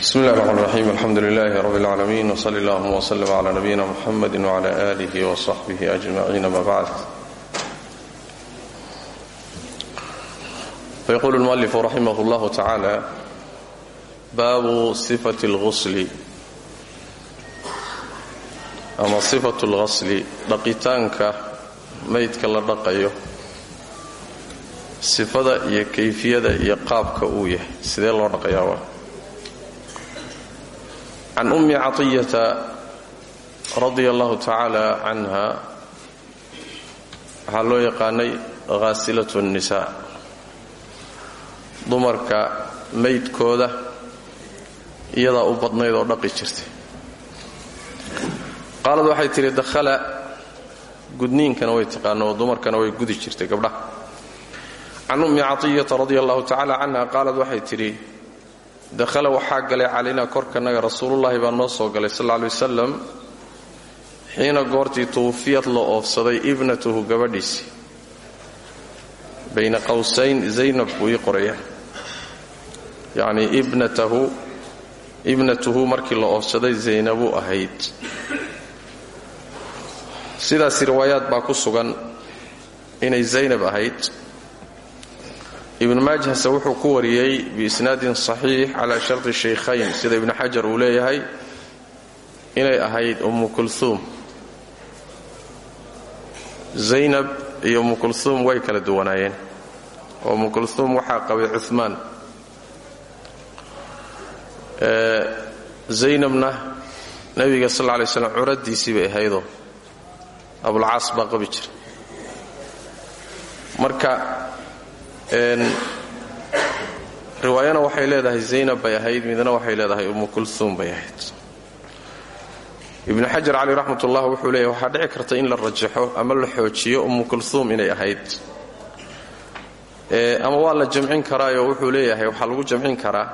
بسم الله الرحمن الرحيم الحمد لله رب العالمين وصلى اللهم وسلم على نبينا محمد وعلى آله وصحبه أجمعين ما بعد فيقول المؤلف رحمه الله تعالى باب صفة الغسل أما صفة الغسل dhaqitaanka maydka la dhaqayo sifada iyo kayfiyada iyo qaabka uu yahay sidee loo dhaqayaa waa can ummi caطiyata radia allahu tacaala canha waxaa loo yaqaanay ghaasilat الnisaa dumarka maydkooda iyadaa u badnayd oo dhaqi jirtay qaalad waxay tidhi dakhala gudniinkana way taqaano oo dumarkana way gudi jirtay gabdhaha can ummi caطiyata radia allahu tacala canha qaalad waxay tidhi dakhala waxaa galay calayna korkanaga rasuulullaahi baa noo soo galay sal ly wasalam xiina goortii tuwufiyad la oofsaday ibnatuhu gabadhiisii bayna qowsayn zaynab buu ii qoraya yacnii ibnatahu ibnatuhu markii la oofsaday zaynabuu ahayd. Sidaas riwaayaad baa ku sugan inay zaynab ahayd ibn maajhase wuxuu ku wariyey biisnaadin saxiix calaa sharti shaykhayn sida ibnu xajar uu leeyahay inay ahayd ummu kulhuum zaynab iyo ummu kulhuum way kala duwanaayeen. Oo ummu kulhuum waxaa qabay cumaan zaynabna nebiga sal lay slam curadiisii bay ahaydoo abulcaas baa qabi marka riwaayana waxay leedahay zaynab bay ahayd midna waxay leedahay ummu kulhuum bay ahayd. Ibnu xajar cali raxmat ullah wuxuu leeyahy waxaa dhici karta in la rajaxo ama la xoojiyo ummu kulhuum inay ahayd. Ama waa la jamcin karaayo wuxuu leeyahay waxaa lagu jamcin karaa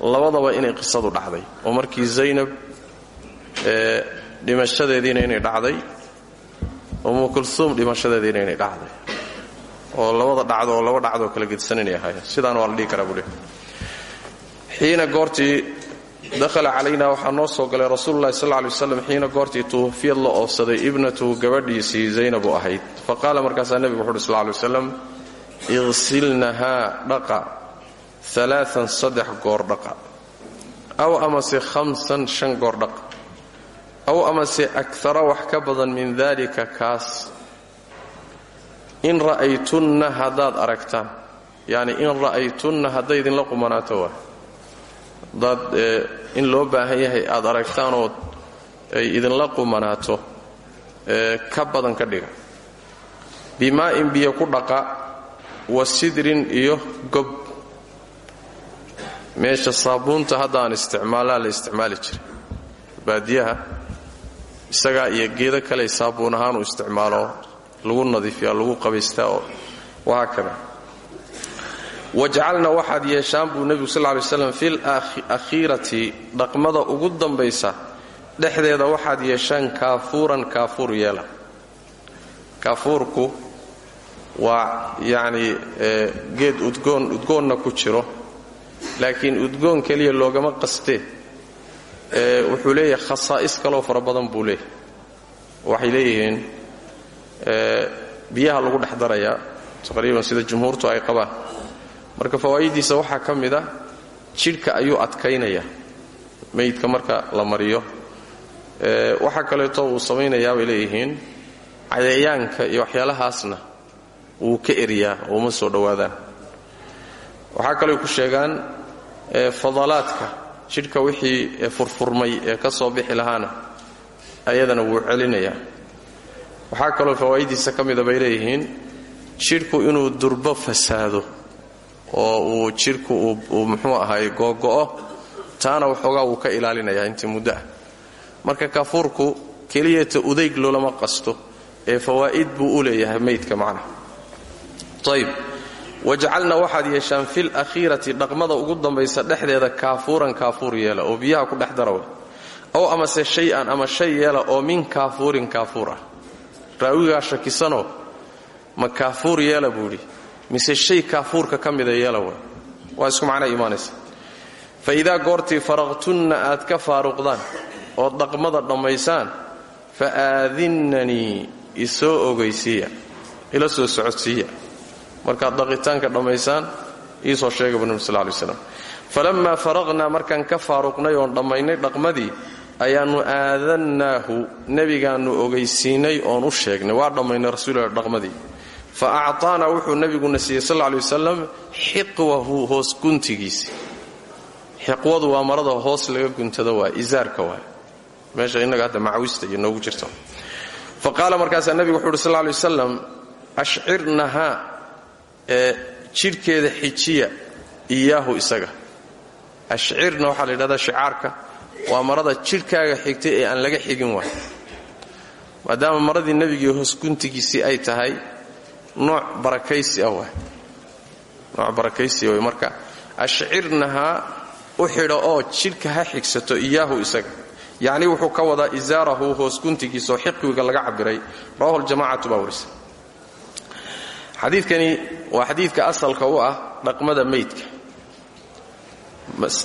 labadaba inay qisadu dhacday. Oo markii zaynab dhimashadeediina inay dhacday ummu kulhuum dhimashadeediina inay dhacday oo labada dhacdo oo laba dhacdoo kala ahaayeen. Sidaana waa la dhihi karaa buu leehay xiina dakhala calayna waxaa noo soo galay rasuululahi sal ly waslam xiina goortii tuwafiyad la oofsaday ibnatuhu gabadhiisii zaynabu ahayd. Fa qaala markaasaa nebigu wuxu uhi sal ly waslam iqsilnahaa dhaqa alaaan saddex goor dhaqa. Aw amase hamsan shan goor dhaqa. Aw amase akara wax ka badan min dalika kaas in ra'aytunna haddaad aragtaan yacni in ra'aytunna hadday idinla qumanaato waa. Haddaad in loo baahan yahay aad aragtaanood ay idinla qumanaato ka badan ka dhiga. Bimaa'in biyo ku dhaqa wa sidrin iyo gob. Meesha saabuunta hadda aan la isticmaali jiray. Baadiyaha isagaa iyo geedo kale saabuun ahaan uu isticmaalo lagu nadiifiyaa lagu qabaystaa oo wahaakada wajcalna waxaad yeeshaan buu nebigu sal lay slam fil akhiirati dhaqmada ugu dambaysa dhexdeeda waxaad yeeshaan kaafuuran kaafuur yeela. Kaafuurku waa yacnii geed udgoon udgoonna ku jiro laakiin udgoon keliya loogama qastee. Wuxuu leeyahay khasaa'is kaloo fara badan buu leeyahay. Waxay leeyihiin biyaha lagu dhex darayaa taqriiban sida jumhuurtu ay qabaan. Marka fawaa'idiisa waxaa ka mid a jidhka ayuu adkaynaya meydka marka la mariyo. Waxaa kaleeto uu samaynayaa bay leeyihiin cayayaanka iyo waxyaalahaasna wuu ka eriyaa oo uma soo dhowaadaan. Waxaa kaley ku sheegaan fadalaadka jidhka wixii furfurmay ee ka soo bixi lahaana ayadana wuu celinayaa waxaa kaloo fawaa'idiisa ka mida bay leeyihiin jidhku inuu durbo fasaado oo uu jidhku uu muxuu ahaay googo'o taana waxoogaa wuu ka ilaalinayaa intii muddo ah. Marka kaafuurku keliyata udayg loolama qasto ee fawaa'id buu u leeyahay maydka macnaha ayb wajcalna waxaad yeeshaan fil akhiirati dhaqmada ugu dambaysa dhexdeeda kaafuuran kaafuur yeela oo biyaha ku dhex darawa ow amase shay-an ama shay yeela oo min kaafuurin kaafuur raawigaa shakisanoo ma kaafuur yeela buu idhi mise shay kaafuurka ka mida yeela wa waa isku macnaa imaanaysa fa idaa goortii faraqtunna aad ka faaruqdaan ood dhaqmada dhammaysaan fa aadinnanii isoo ogaysiiya ila soo socodsiiya. Markaad dhaqitaanka dhammaysaan iisoo sheega bu nebi sal lay slam falammaa faraqnaa markaan ka faaruqnay oon dhammaynay dhaqmadii ayaannu aadannaahu nebigaannu ogaysiinay oon u sheegnay. Waa dhammaynay rasuulilah dhaqmadii. Fa acطaanaa wuxuu nebiguna siiyey sal lay wasalam xiqwahu hoos guntigiisi. Xiqwadu waa marada hoos laga guntada waa isaarka waa. Meesha innaga hadda macawista iyo noogu jirta fa qaala markaasaa nebigu wuxu uhi sal wasalam ashcirnahaa ee jidhkeeda xijiya iyaahu isaga. Ashcirna waxaa la yidhahdaa shicaarka waa marada jidhkaaga xigtay ee aan laga xigin waay maadaama maradii nebigii hoos guntigiisii ay tahay nooc barakaysi ah waay. Nooc barakaysi way marka ashcirnahaa u xidho oo jidhka ha xigsato iyaahu isaga. Yacni wuxuu ka wadaa isaarahu hoos guntigiisa oo xiqwiga laga cabiray rawahu ljamacatu baa warisa. Xadiidkani waa xadiidka asalka u ah dhaqmada meydka.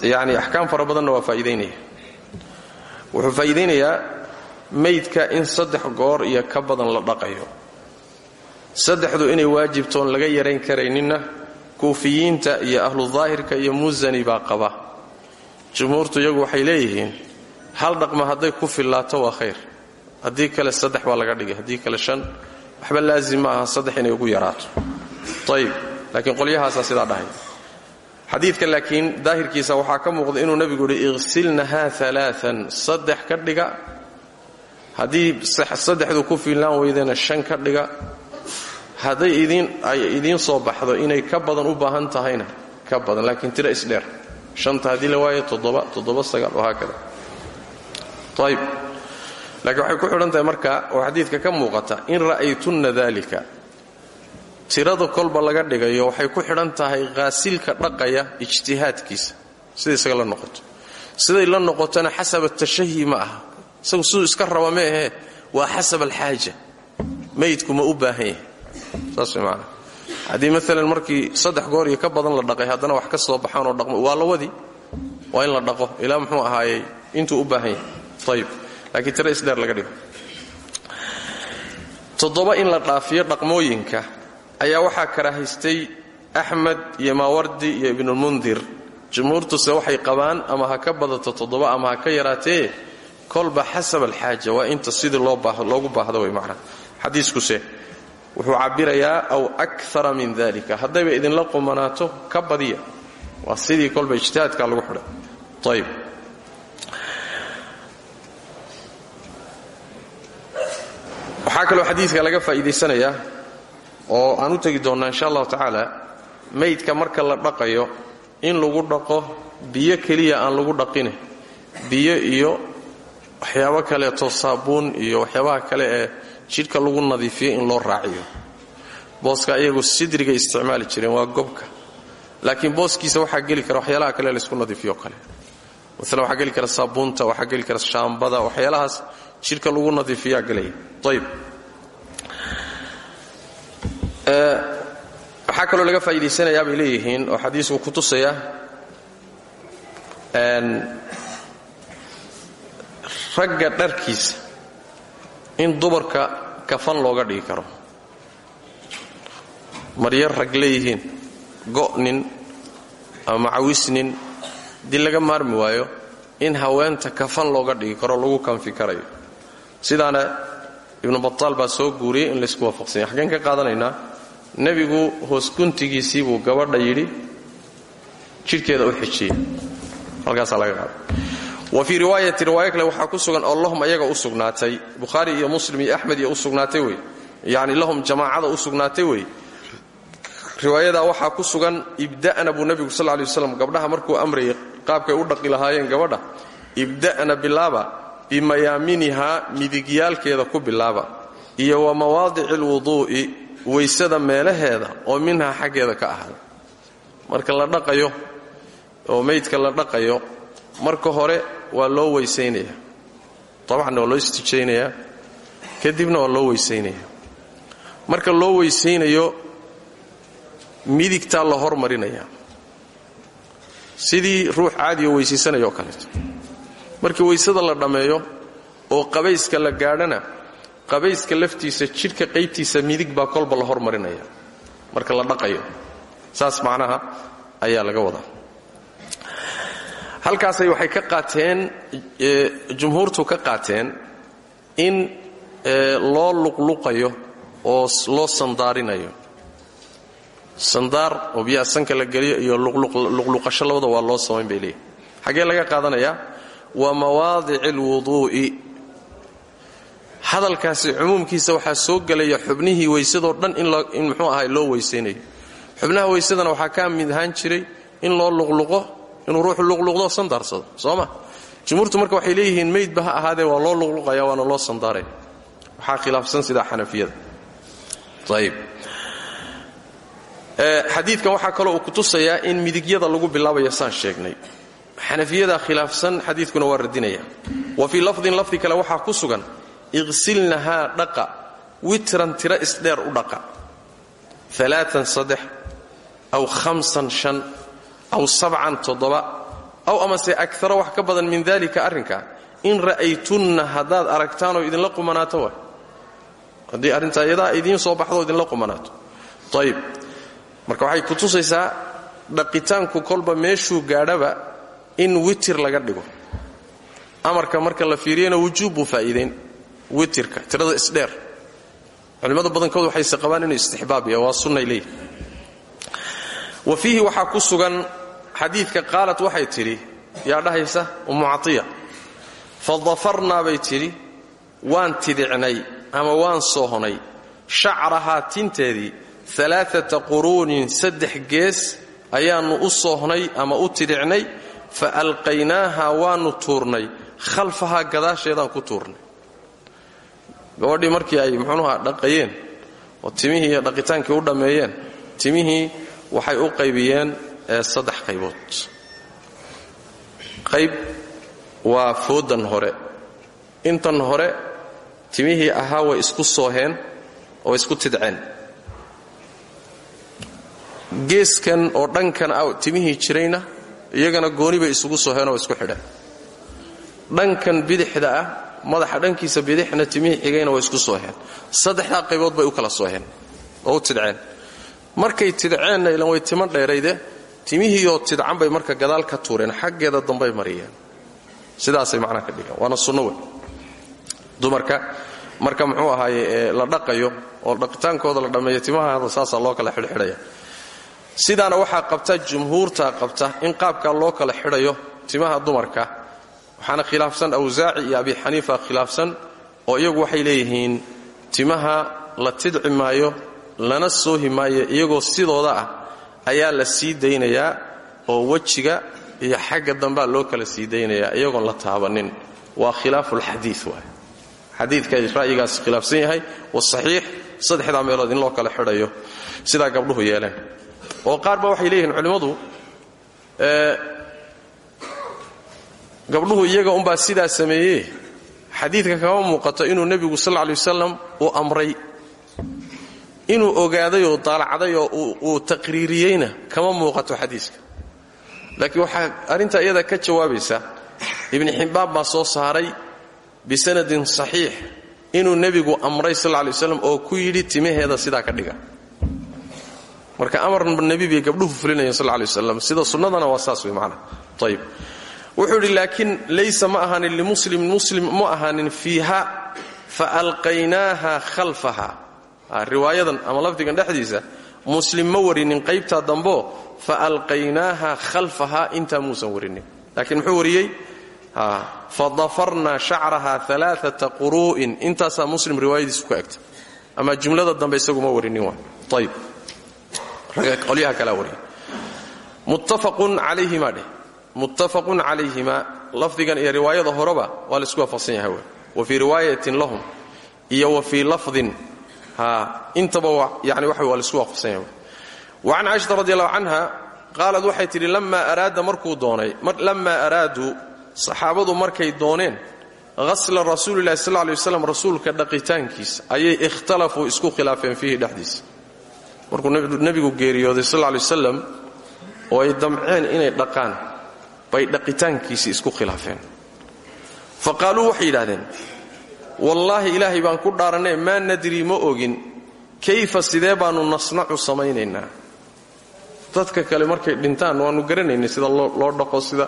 Yani axkaam fara badanna waa faa'iidaynaya wuxuu faa'iidaynayaa meydka in saddex goor iyo ka badan la dhaqayo. Saddexdu inay waajibtoon laga yarayn karayninna kuufiyiinta iyo ahlu daahirka iyo musani baa qaba. Jumhuurtu iyagu waxay leeyihiin hal dhaqma hadday ku fillaato waa khayr. Haddii kale saddex baa laga dhigay haddii kale shan. Waxba laazim ma aha saddex inay ugu yaraato. Ayib laakiin qolyahaasaa sidaa dhahay xadiidka laakiin daahirkiisa waxaa ka muuqda inuu nebigu yidhi iqsilnahaa alaaan saddex ka dhiga. Haddii saddexdu ku fiillaan weydana shan ka dhiga. Hadday ay idiin soo baxdo inay ka badan u baahan tahayna ka badan laakiin tiro isdheer shanta haddii la waayo wahaakada ayib laakiin waxay ku xidhan tahay marka oo xadiidka ka muuqata in ra'aytunna dalika tirada kolba laga dhigayo waxay ku xidhan tahay qaasilka dhaqaya ijtihaadkiisa. Siday isaga la noqoto. Siday la noqotona xasab atashahi ma aha. Isagu iska raba ma ahee waa xasab alxaaja. Meydku ma u baahan yahay. Saas way maalan markii saddex goor iyo ka badan la dhaqay haddana wax ka soo baxaan oo dhaqmo waa la wadi. Waa in la dhaqo. Ilaa muxuu ahaayey intuu u baahan yahay. Laakiin tiro isdheer laga dhigo. Toddoba in la dhaafiyo dhaqmooyinka ayaa waxaa karahaystay axmed iyo maawardi iyo ibnulmundir jumhuurtuse waxay qabaan ama ha ka badato toddoba ama ha ka yaraatee kolba xasab alxaaja waa inta sidii loogu baahdo way macnaa xadiiskuse wuxuu cabirayaa aw akara min dalika haddayba idinla qumanaato ka badiya. Waa sidii kolba ijtihaadka lagu xidhay. Ayib waxaa kaloo xadiidka laga faa'iidaysanayaa oo aan u tegi doonnaa insha allahu tacaala maydka marka la dhaqayo in lagu dhaqo biyo keliya aan lagu dhaqine. Biyo iyo waxyaabo kaleeto saabuun iyo waxyaabaha kale ee jidhka lagu nadiifiyo in loo raaciyo. Booska iyagu sidrigay isticmaali jireen waa gobka. Laakiin booskiisa waxaa geli kara waxyaalaha kale laysku nadiifiyo kale. Maala waxaa geli kara saabuunta waxaa geli kara shaambada waxyaalahaas jidhka lagu nadiifiyaa gelaya ayb waxaa kaloo laga faa'idaysanayaa bay leeyihiin oo xadiisku ku tusaya ragga dharkiisa in dumarka kafan looga dhigi karo. Maryo rag leeyihiin go'nin ama macawisnin dii laga maarmi waayo in haweenta kafan looga dhigi karo lagu kanfi karayo. Sidaana ibnu bataal baa soo guuriyey in laysku waafaqsanya. Xaggeen ka qaadanaynaa nebigu hoos guntigiisii buu gabadha yidhi jidhkeeda u xijiya halkaasaa laga qaada wa fii riwaayati riwaayo kale waxaa ku sugan oo ayaga u sugnaatay. Iyo muslim iyo axmed iyo u sugnaatay wey. Lahum jamaacada u sugnaatay wey. Riwaayadaa ku sugan ibda'na buu nebigu sal lay waslam gabdhaha markuu amrayay qaabkay u dhaqi lahaayeen gabadha ibda'na bilaaba bimayaaminihaa midigyaalkeeda ku bilaaba. Iyo wa mawaadici alwuduu'i weysada meelaheeda oo minhaa xaggeeda ka ahaada marka la dhaqayo oo meydka la dhaqayo marka hore waa loo weysaynayaa. Dabcan waa loo istijaynayaa kadibna waa loo weysaynayaa. Marka loo weysaynayo midigtaa la hormarinayaa. Sidii ruux caadiga weysaysanaya oo kaleeto. Markii weysada la dhammeeyo oo qabayska la gaadhana qabayska laftiisa jidhka qaybtiisa midig baa kolba la hormarinaya marka la dhaqayo saas macnaha ayaa laga wadaa. Halkaasay waxay ka qaateen jumhuurtu ka qaateen in loo luqluqayo oo loo sandaarinayo. Sandaar oo biyaha sanka la geliyo iyo luqluqasho labada waa loo samayn bay leeyihiin xaggee laga qaadanayaa wa mawaadici alwuduu'i hadalkaasi cumuumkiisa waxaa soo gelaya xubnihii weysadoo dhan in muxuu ahay loo weysaynayo xubnaha weysadana waxaa ka mid ahaan jiray in loo luqluqo inuu ruuxu luqluqdo sandaarsado soo ma? Jumhuurtu marka waxay leeyihiin meydba ha ahaadee waa loo luqluqaya waana loo sandaaraya waxaa khilaafsan sidaa xanafiyada. Ayib xadiidkan waxaa kaloo uu kutusayaa in midigyada lagu bilaabaya saan sheegnay. Xanafiyada khilaafsan xadiidkuna waa radinaya. Wa fii lafdin lafdi kale waxaa ku sugan iqsilnahaa dhaqa witran tiro isdheer u dhaqa. Aw hamsan shan aw sabcan toddoba aw amase akara wax ka badan min dalika arrinka. In ra'aytunna haddaad aragtaanoo idinla qumanaato wa haddii arrintaa iyadaa idiin soo baxdo idinla qumanaato. Ayib marka waxay kutusaysaa dhaqitaanku kolba meeshuu gaadhaba in witir laga dhigo. Amarka marka la fiiriyana wujuub buu witirka tirada isdheer culimmada badankood waxayse qabaan inuu istixbaab yahay waa sunnay leeyihi wa fiihi waxaa ku sugan xadiidka qaalat waxay tidhi yaa dhahaysa ummu catiya fa dafarnaa bay tidhi waan tidicnay ama waan soohonay shacrahaa tinteedii alaaata quruunin saddex gees ayaannu u soohnay ama u tidicnay fa alqaynaaha waannu tuurnay khalfahaa gadaasheedaan ku tuurnay gabadhii markii ay muxuunuha dhaqayeen oo timihii iyo dhaqitaankii u dhammeeyeen timihii waxay u qaybiyeen saddex qaybood. Qayb waa fooddan hore. Intan hore timihii ahaa way isku sooheen oo isku tidceen. Geeskan oo dhankan a timihii jirayna iyagana gooni bay isugu sooheen oo isku xidheen. Dhankan bidixda ah madaxa dhankiisa bidixna timihii xigayna way isku sooheen saddexdaa qaybood bay u kala sooheen oo u tidceen. Markay tidceenna ilan way timan dheerayde timihiioo tidcan bay marka gadaal ka tuureen xaggeeda dambay mariyeen. Sidaasay macnaha ka dhigaan waana sunno dumarka marka muxuu ahaaye la dhaqayo oo dhaqitaankooda la dhammeeyo timahaada saasaa loo kala xidhxidhaya. Sidaana waxaa qabta jumhuurta qabta in qaabkaa loo kala xidhayo timaha dumarka waxaana khilaafsan awsaaci iyo abi xaniifa khilaafsan oo iyagu waxay leeyihiin timaha la tidci maayo lana soohi maayo iyagoo sidooda ah ayaa la sii daynayaa oo wejiga iyo xagga dambaa loo kala sii daynayaa iyagoon la taabanin. Waa khilaafulxadii waay xadiidka ra'yigaas khilaafsan yahay wasaxiix saddexdaa meelood in loo kala xidhayo sidaa gabdhuhu yeeleen. Oo qaar ba waxay leeyihiin culimmadu gabdhuhu iyaga umbaa sidaa sameeye xadiidka kama muuqato inuu nebigu sal lay wasalam uu amray. Inuu ogaaday oo daalacday oo uu taqriiriyeyna kama muuqato xadiiska. Laakiin waxaa arrintaa iyada ka jawaabaysa ibni xibbaan baa soo saaray bisanadin saxiix inuu nebigu amray sal lay waslam oo ku yidhi timaheeda sidaa ka dhiga. Marka amar nebi gabdhuhu fulinayeen sal lay waslam sida sunnadana waa saas wey macana ayib wuxuu idhi laakiin laysa ma ahaanin limuslimin muslim ma ahaanin fiiha fa alqaynaaha khalfaha. Riwaayadan ama lafdigan dhexdiisa muslim ma warinin qaybtaa damboo fa alqaynaaha khalfaha intaa muusan warinin. Laakiin muxuu wariyey? Fa dafarna shacraha alaaata quru'in. Intaasaa muslim riwaayadiisu ku egta ama jumlada dambe isaguma warinin ayib qolyaha kalaa wariya muttafaqun calayhima dheh muttafaqun calayhima lafdigan iyo riwaayada horeba waa la isku waafaqsan yahay wa fii riwaayatin lahum iyo wa fii lafdin. Intaba yani waxa waa la isku waafaqsan yahay wa can caaishata radi allahu canha qaalad waxay lammaa araada markuu doonay lammaa araaduu saxaabadu markay dooneen hasla rasuulilahi sal lay waslam rasuulka dhaqitaankiisa ayay ikhtalafuu isku khilaafeen fiihi dhexdiisa. Markuu nebigu geeriyooday sal lay wasalam oo damceen inay dhaqaan bay dhaqitaankiisii isku khilaafeen. Fa qaaluu waxay yidhahdeen wallaahi ilaahay baan ku dhaaranee maa nadrii ma ogin kayfa sidee baannu nasnacu samaynaynaa? Dadka kale markay dhintaan waannu garanaynay sida loo dhaqo sida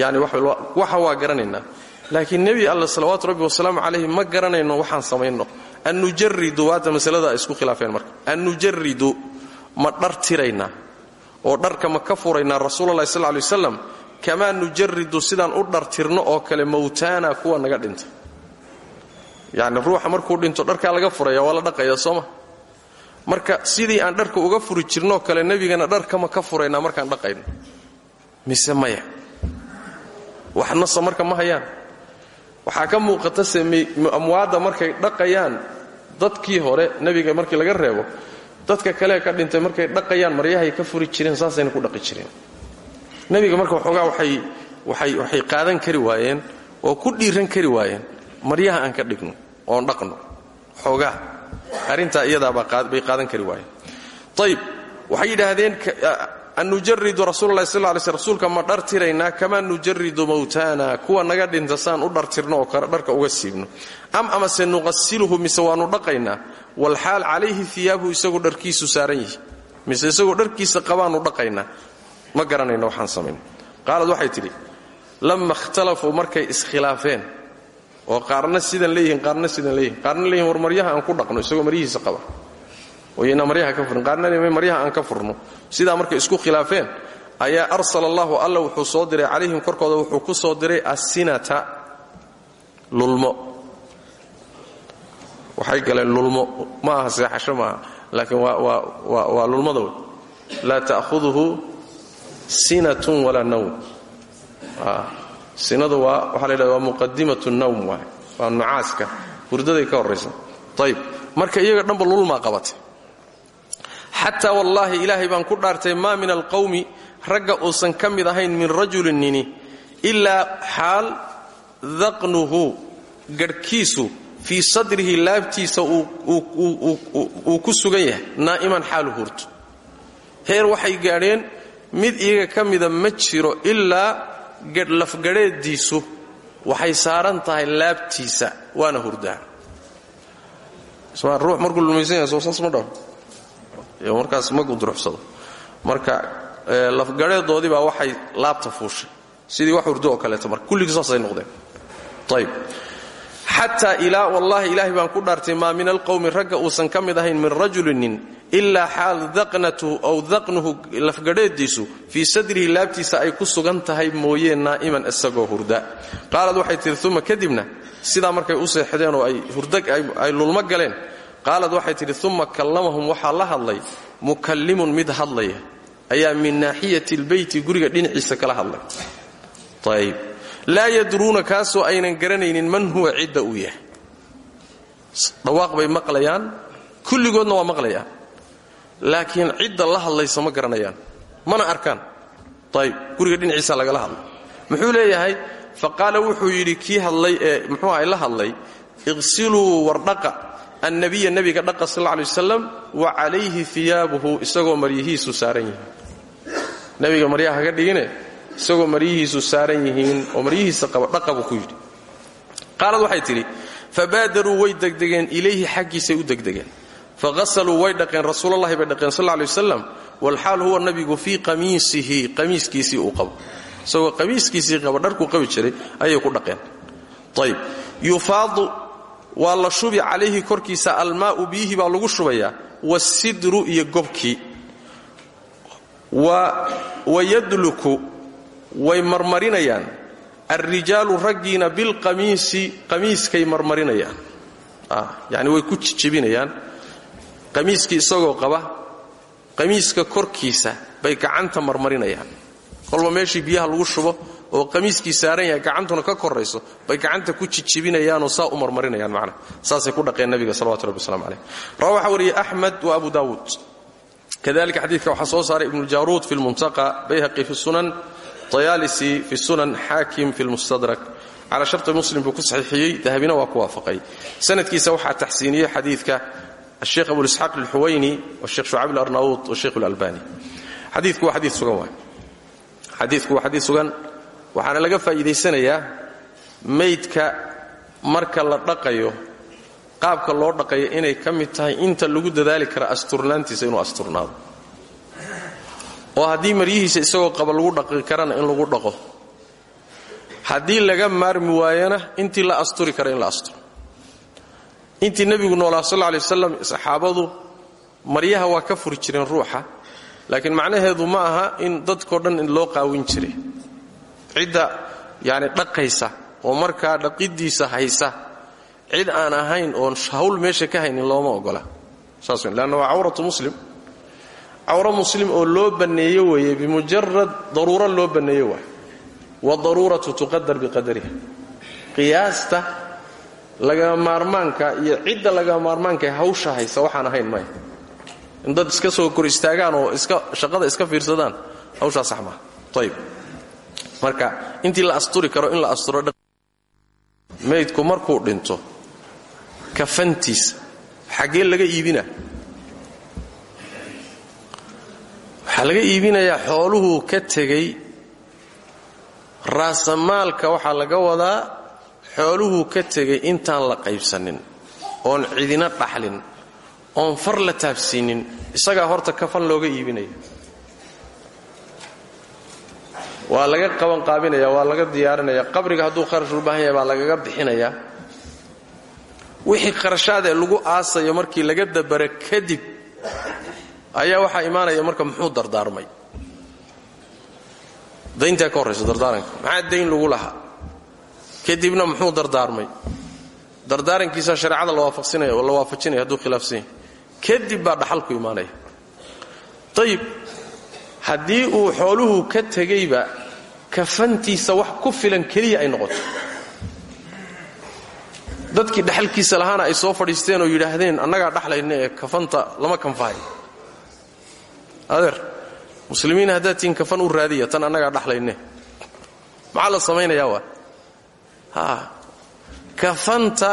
yani waxa waa garanaynaa. Laakiin nebi alla salawaatu rabbi wasalaamu calayhi ma garanayno waxaan samayno. An nujaridu waata masalada ay isku khilaafeen marka an nujaridu ma dhar tiraynaa oo dharka ma ka furaynaa rasuulalahi sal lay waslam kamaa nujaridu sidaan u dhartirno oo kale mawtaana kuwa naga dhinta. Yani ruuxa markuu dhinto dharkaa laga furaya waa la dhaqaya marka sidii aan dharka uga furi jirnoo kale nebigana dharkama ka furaynaa markaan dhaqayno mise maya? Wax marka ma hayaan. Waxaa ka muuqata se markay dhaqayaan dadkii hore nebiga markii laga reebo dadka kale ka dhintay markay dhaqayaan maryahay ka furi jireen saasayna ku dhaqi jireen nebiga marka waxoogaa waxay qaadan kari waayeen oo ku dhiiran kari waayeen maryaha aan ka dhigno oon dhaqno. Xoogaa arrintaa iyadaabay qaadan kari waayeen. Ayib waxay yidhaahdeen an nujaridu rasuulalahi sal lay rasuulka ma dhartiraynaa kamaa nujaridu mawtaana kuwa naga dhinta saan u dhartirno oo kale dharka uga siibno. Am amase nuqasiluhu mise waannu dhaqaynaa? Walxaal calayhi iyaabuhu isagoo dharkiisu saaran yihi mise isagoo dharkiisa qabaannu dhaqaynaa ma garanayna waxaan samayn qaalad waxay tidhi lamma ikhtalafuu markay iskhilaafeen oo qaarna sidan leeyihiin qaarna sidan leeyihiin qaarna leeyihiin war aan ku dhaqno isagoo maryihiisa qaba. Oyna maryaha ka furin qaarna leeyihiin maryaha aan ka furno. Sidaa markay isku khilaafeen ayaa arsala allahu alla wuxuu soo diray calayhim korkooda wuxuu ku soo diray asinata lulmo. Waxay galeen lulmo. Ma aha seexasho laakiin waa lulmada wey. Laa ta'huduhu sinatun walaa nawm. Sinadu waa waxaa la ydhahda waa nawm waay waa nucaaska. Ka horraysa ayib marka iyaga dhanba lulmaa qabatay. Xataa wallaahi ilaahay baan ku dhaartay maa min alqawmi ragga uusan ka mid ahayn min rajulin nini ilaa xaal daqnuhu garhkiisu fii sadrihi laabtiisa uu ku sugan yahay. Naa'iman xaalu hurto. Heer waxay gaadheen mid iyaga ka mida ma jiro ilaa lafgadheediisu waxay saaran tahay laabtiisa waana hurdaa ruux markuu lumaysan yahay soo saas ma duruxsado marka lafgadheedoodii baa waxay laabta fuushay. Sidii wax hurdo oo kaleeto marka kulligii saasay noqdeen. Ayb xataa ilaa wallaahi ilaahay baan ku dhaartay maa min alqowmi ragga uusan ka mid ahayn min rajulinin ilaa xaal daqnatuhu aw daqnuhu lafgadheediisu fii sadrihi laabtiisa ay ku sugan tahay mooyee naa'iman isagoo hurda. Qaalad waxay uma kadibna sidaa markay u seexdeen oo ay hurdag ay lulmo galeen. Qaalad waxay tidhi uma kallamahum waxaa la hadlay mukallimun mid hadlaya ayaa min naaxiyati lbeyti guriga dhinaciisa kala hadlay. Ayb laa yadruuna kaasoo aynan garanaynin man huwa cidda uu yahay. Dhawaaq bay maqlayaan kulligoodna waa maqlayaan. Laakiin cidda la hadlaysa ma garanayaan. Mana arkaan. Ayb guriga dhinaciisa lagala hadlay muxuu leeyahay fa qaala wuxuu yidhi kii hadlay ee muxuu ahay la hadlay iqsiluu wardhaqa annabiya nebiga dhaqa sal lla lay wasalam wa calayhi iyaabuhu isagoo maryihiisu saaran yihiin nebiga maryaha haga dhigine isagoo maryihiisu saaran yihiin oo maryihiisa qaba dhaqa buu ku yidhi. Qaalad waxay tidhi fabaadaruu way degdegeen ilayhi xaggiisay u degdegeen. Faqasaluu way dhaqeen rasuulalahi bay dhaqeen sal lay wasalam walxaal huwa nabigu fii qamiisihi qamiiskiisii uu qabo. Isagoo qamiiskiisii qaba dharkuu qabi jiray ayay ku dhaqeen. Ayb yufaadu waa la shubi calayhi korkiisa almaa'u biyihii baa lagu shubayaa wasidru iyo gobkii. Wayadluku way marmarinayaan. Alrijaalu raggiina bilqamiisi qamiiskay marmarinayaan. Yani way ku jijibinayaan. Qamiiskii isagoo qaba qamiiska korkiisa bay gacanta marmarinayaan. Kolba meeshii biyaha lagu shubo oo qamiiskii saaran yahay gacantuna ka korayso bay gacanta ku jijibinayaanoo saa u marmarinayaan macnaha saasay ku dhaqeen nabiga salawatu rabbi waslamu calayh rawa waxaa wariyey wa abu daawuud. Kadalika xadiidka waxaa soo saaray ibnu jaaruud fi lmuntaqa bayhaqi fi sunan ayaalisi fi sunan xaakim fi lmustadrak calaa sharti muslim buu ku saxiixiyey dahabina waa ku waafaqay. Sanadkiisa waxaa taxsiiniyey xadiidka asheekh abulisxaaq alxuwayni washekh shucayb alarnawud washekh alalbani. Xadiiku waa adiiuganxadiidku waa xadii sugan waxaana laga faa'iidaysanayaa maydka marka qaabka loo dhaqayo inay ka tahay inta lagu dadaali kara asturnaantiisa inuu asturnaado oo haddii maryihiisa isagoo qaba lagu dhaqi karana in lagu dhaqo. Haddii laga maarmi waayana intii la asturi kara in la asturo. Intii nebigu noolaa sal lay waslam saxaabadu maryaha waa ka furi jireen ruuxa laakiin macnaheedu ma aha in dadkao dhan loo qaawin jiray cidda yani dhaqaysa oo markaa dhaqidiisa haysa cid aan ahayn oon hawl meesha ka haynin looma ogola. Saas leanna waa cawratu muslim cawro muslim oo loo banneeyo weeye bimujarad daruuro loo banneeyo waay. Wadaruuratu tuqadar biqadariha. Qiyaasta lagama maarmaanka iyo cidda lagama maarmaanka ee hawsha haysa waxaan ahayn maya in dad iska soo kor istaagaan oo iska shaqada iska fiirsadaan hawshaa sax maaha. Ayib marka intii la asturi karo in la asturo maydku markuu dhinto kafantiisa xaggee laga iibina waxaa laga iibinayaa xooluhuu ka tegey raasamaalka waxaa laga wadaa xooluhuu ka tegay intaan la qaybsanin oon cidina dhaxlin oon far la taabsiinin. Isagaa horta kafan looga iibinaya. Waa laga qabanqaabinaya waa laga diyaarinaya. Qabriga hadduu kharash u baahan yahay baa lagaga bixinayaa wixii kharashaad ee lagu aasayo markii laga dabara kadib ayaa waxaa imaanaya marka muxuu dardaarmay? Dayntaa ka horraysa dardaaranka. Maxaa dayn lagu lahaa? Kadibna muxuu dardaarmay? Dardaarankiisa shareecada la waafajinaya hadduu khilaafsan yahay kadib baa dhaxalku imaanaya. Ayib haddii uu xooluhu ka tegayba kafantiisa wax ku filan keliya ay noqoto. Dadkii dhaxalkiisa lahaana ay soo fadhiisteen oo yidhaahdeen annagaa dhaxlayna ee kafanta lama kanfahay adeer muslimiin haddaad tihiin kafan u raadiya tan annagaa dhaxlayne. Maxaa la samaynayaa waa? Kafanta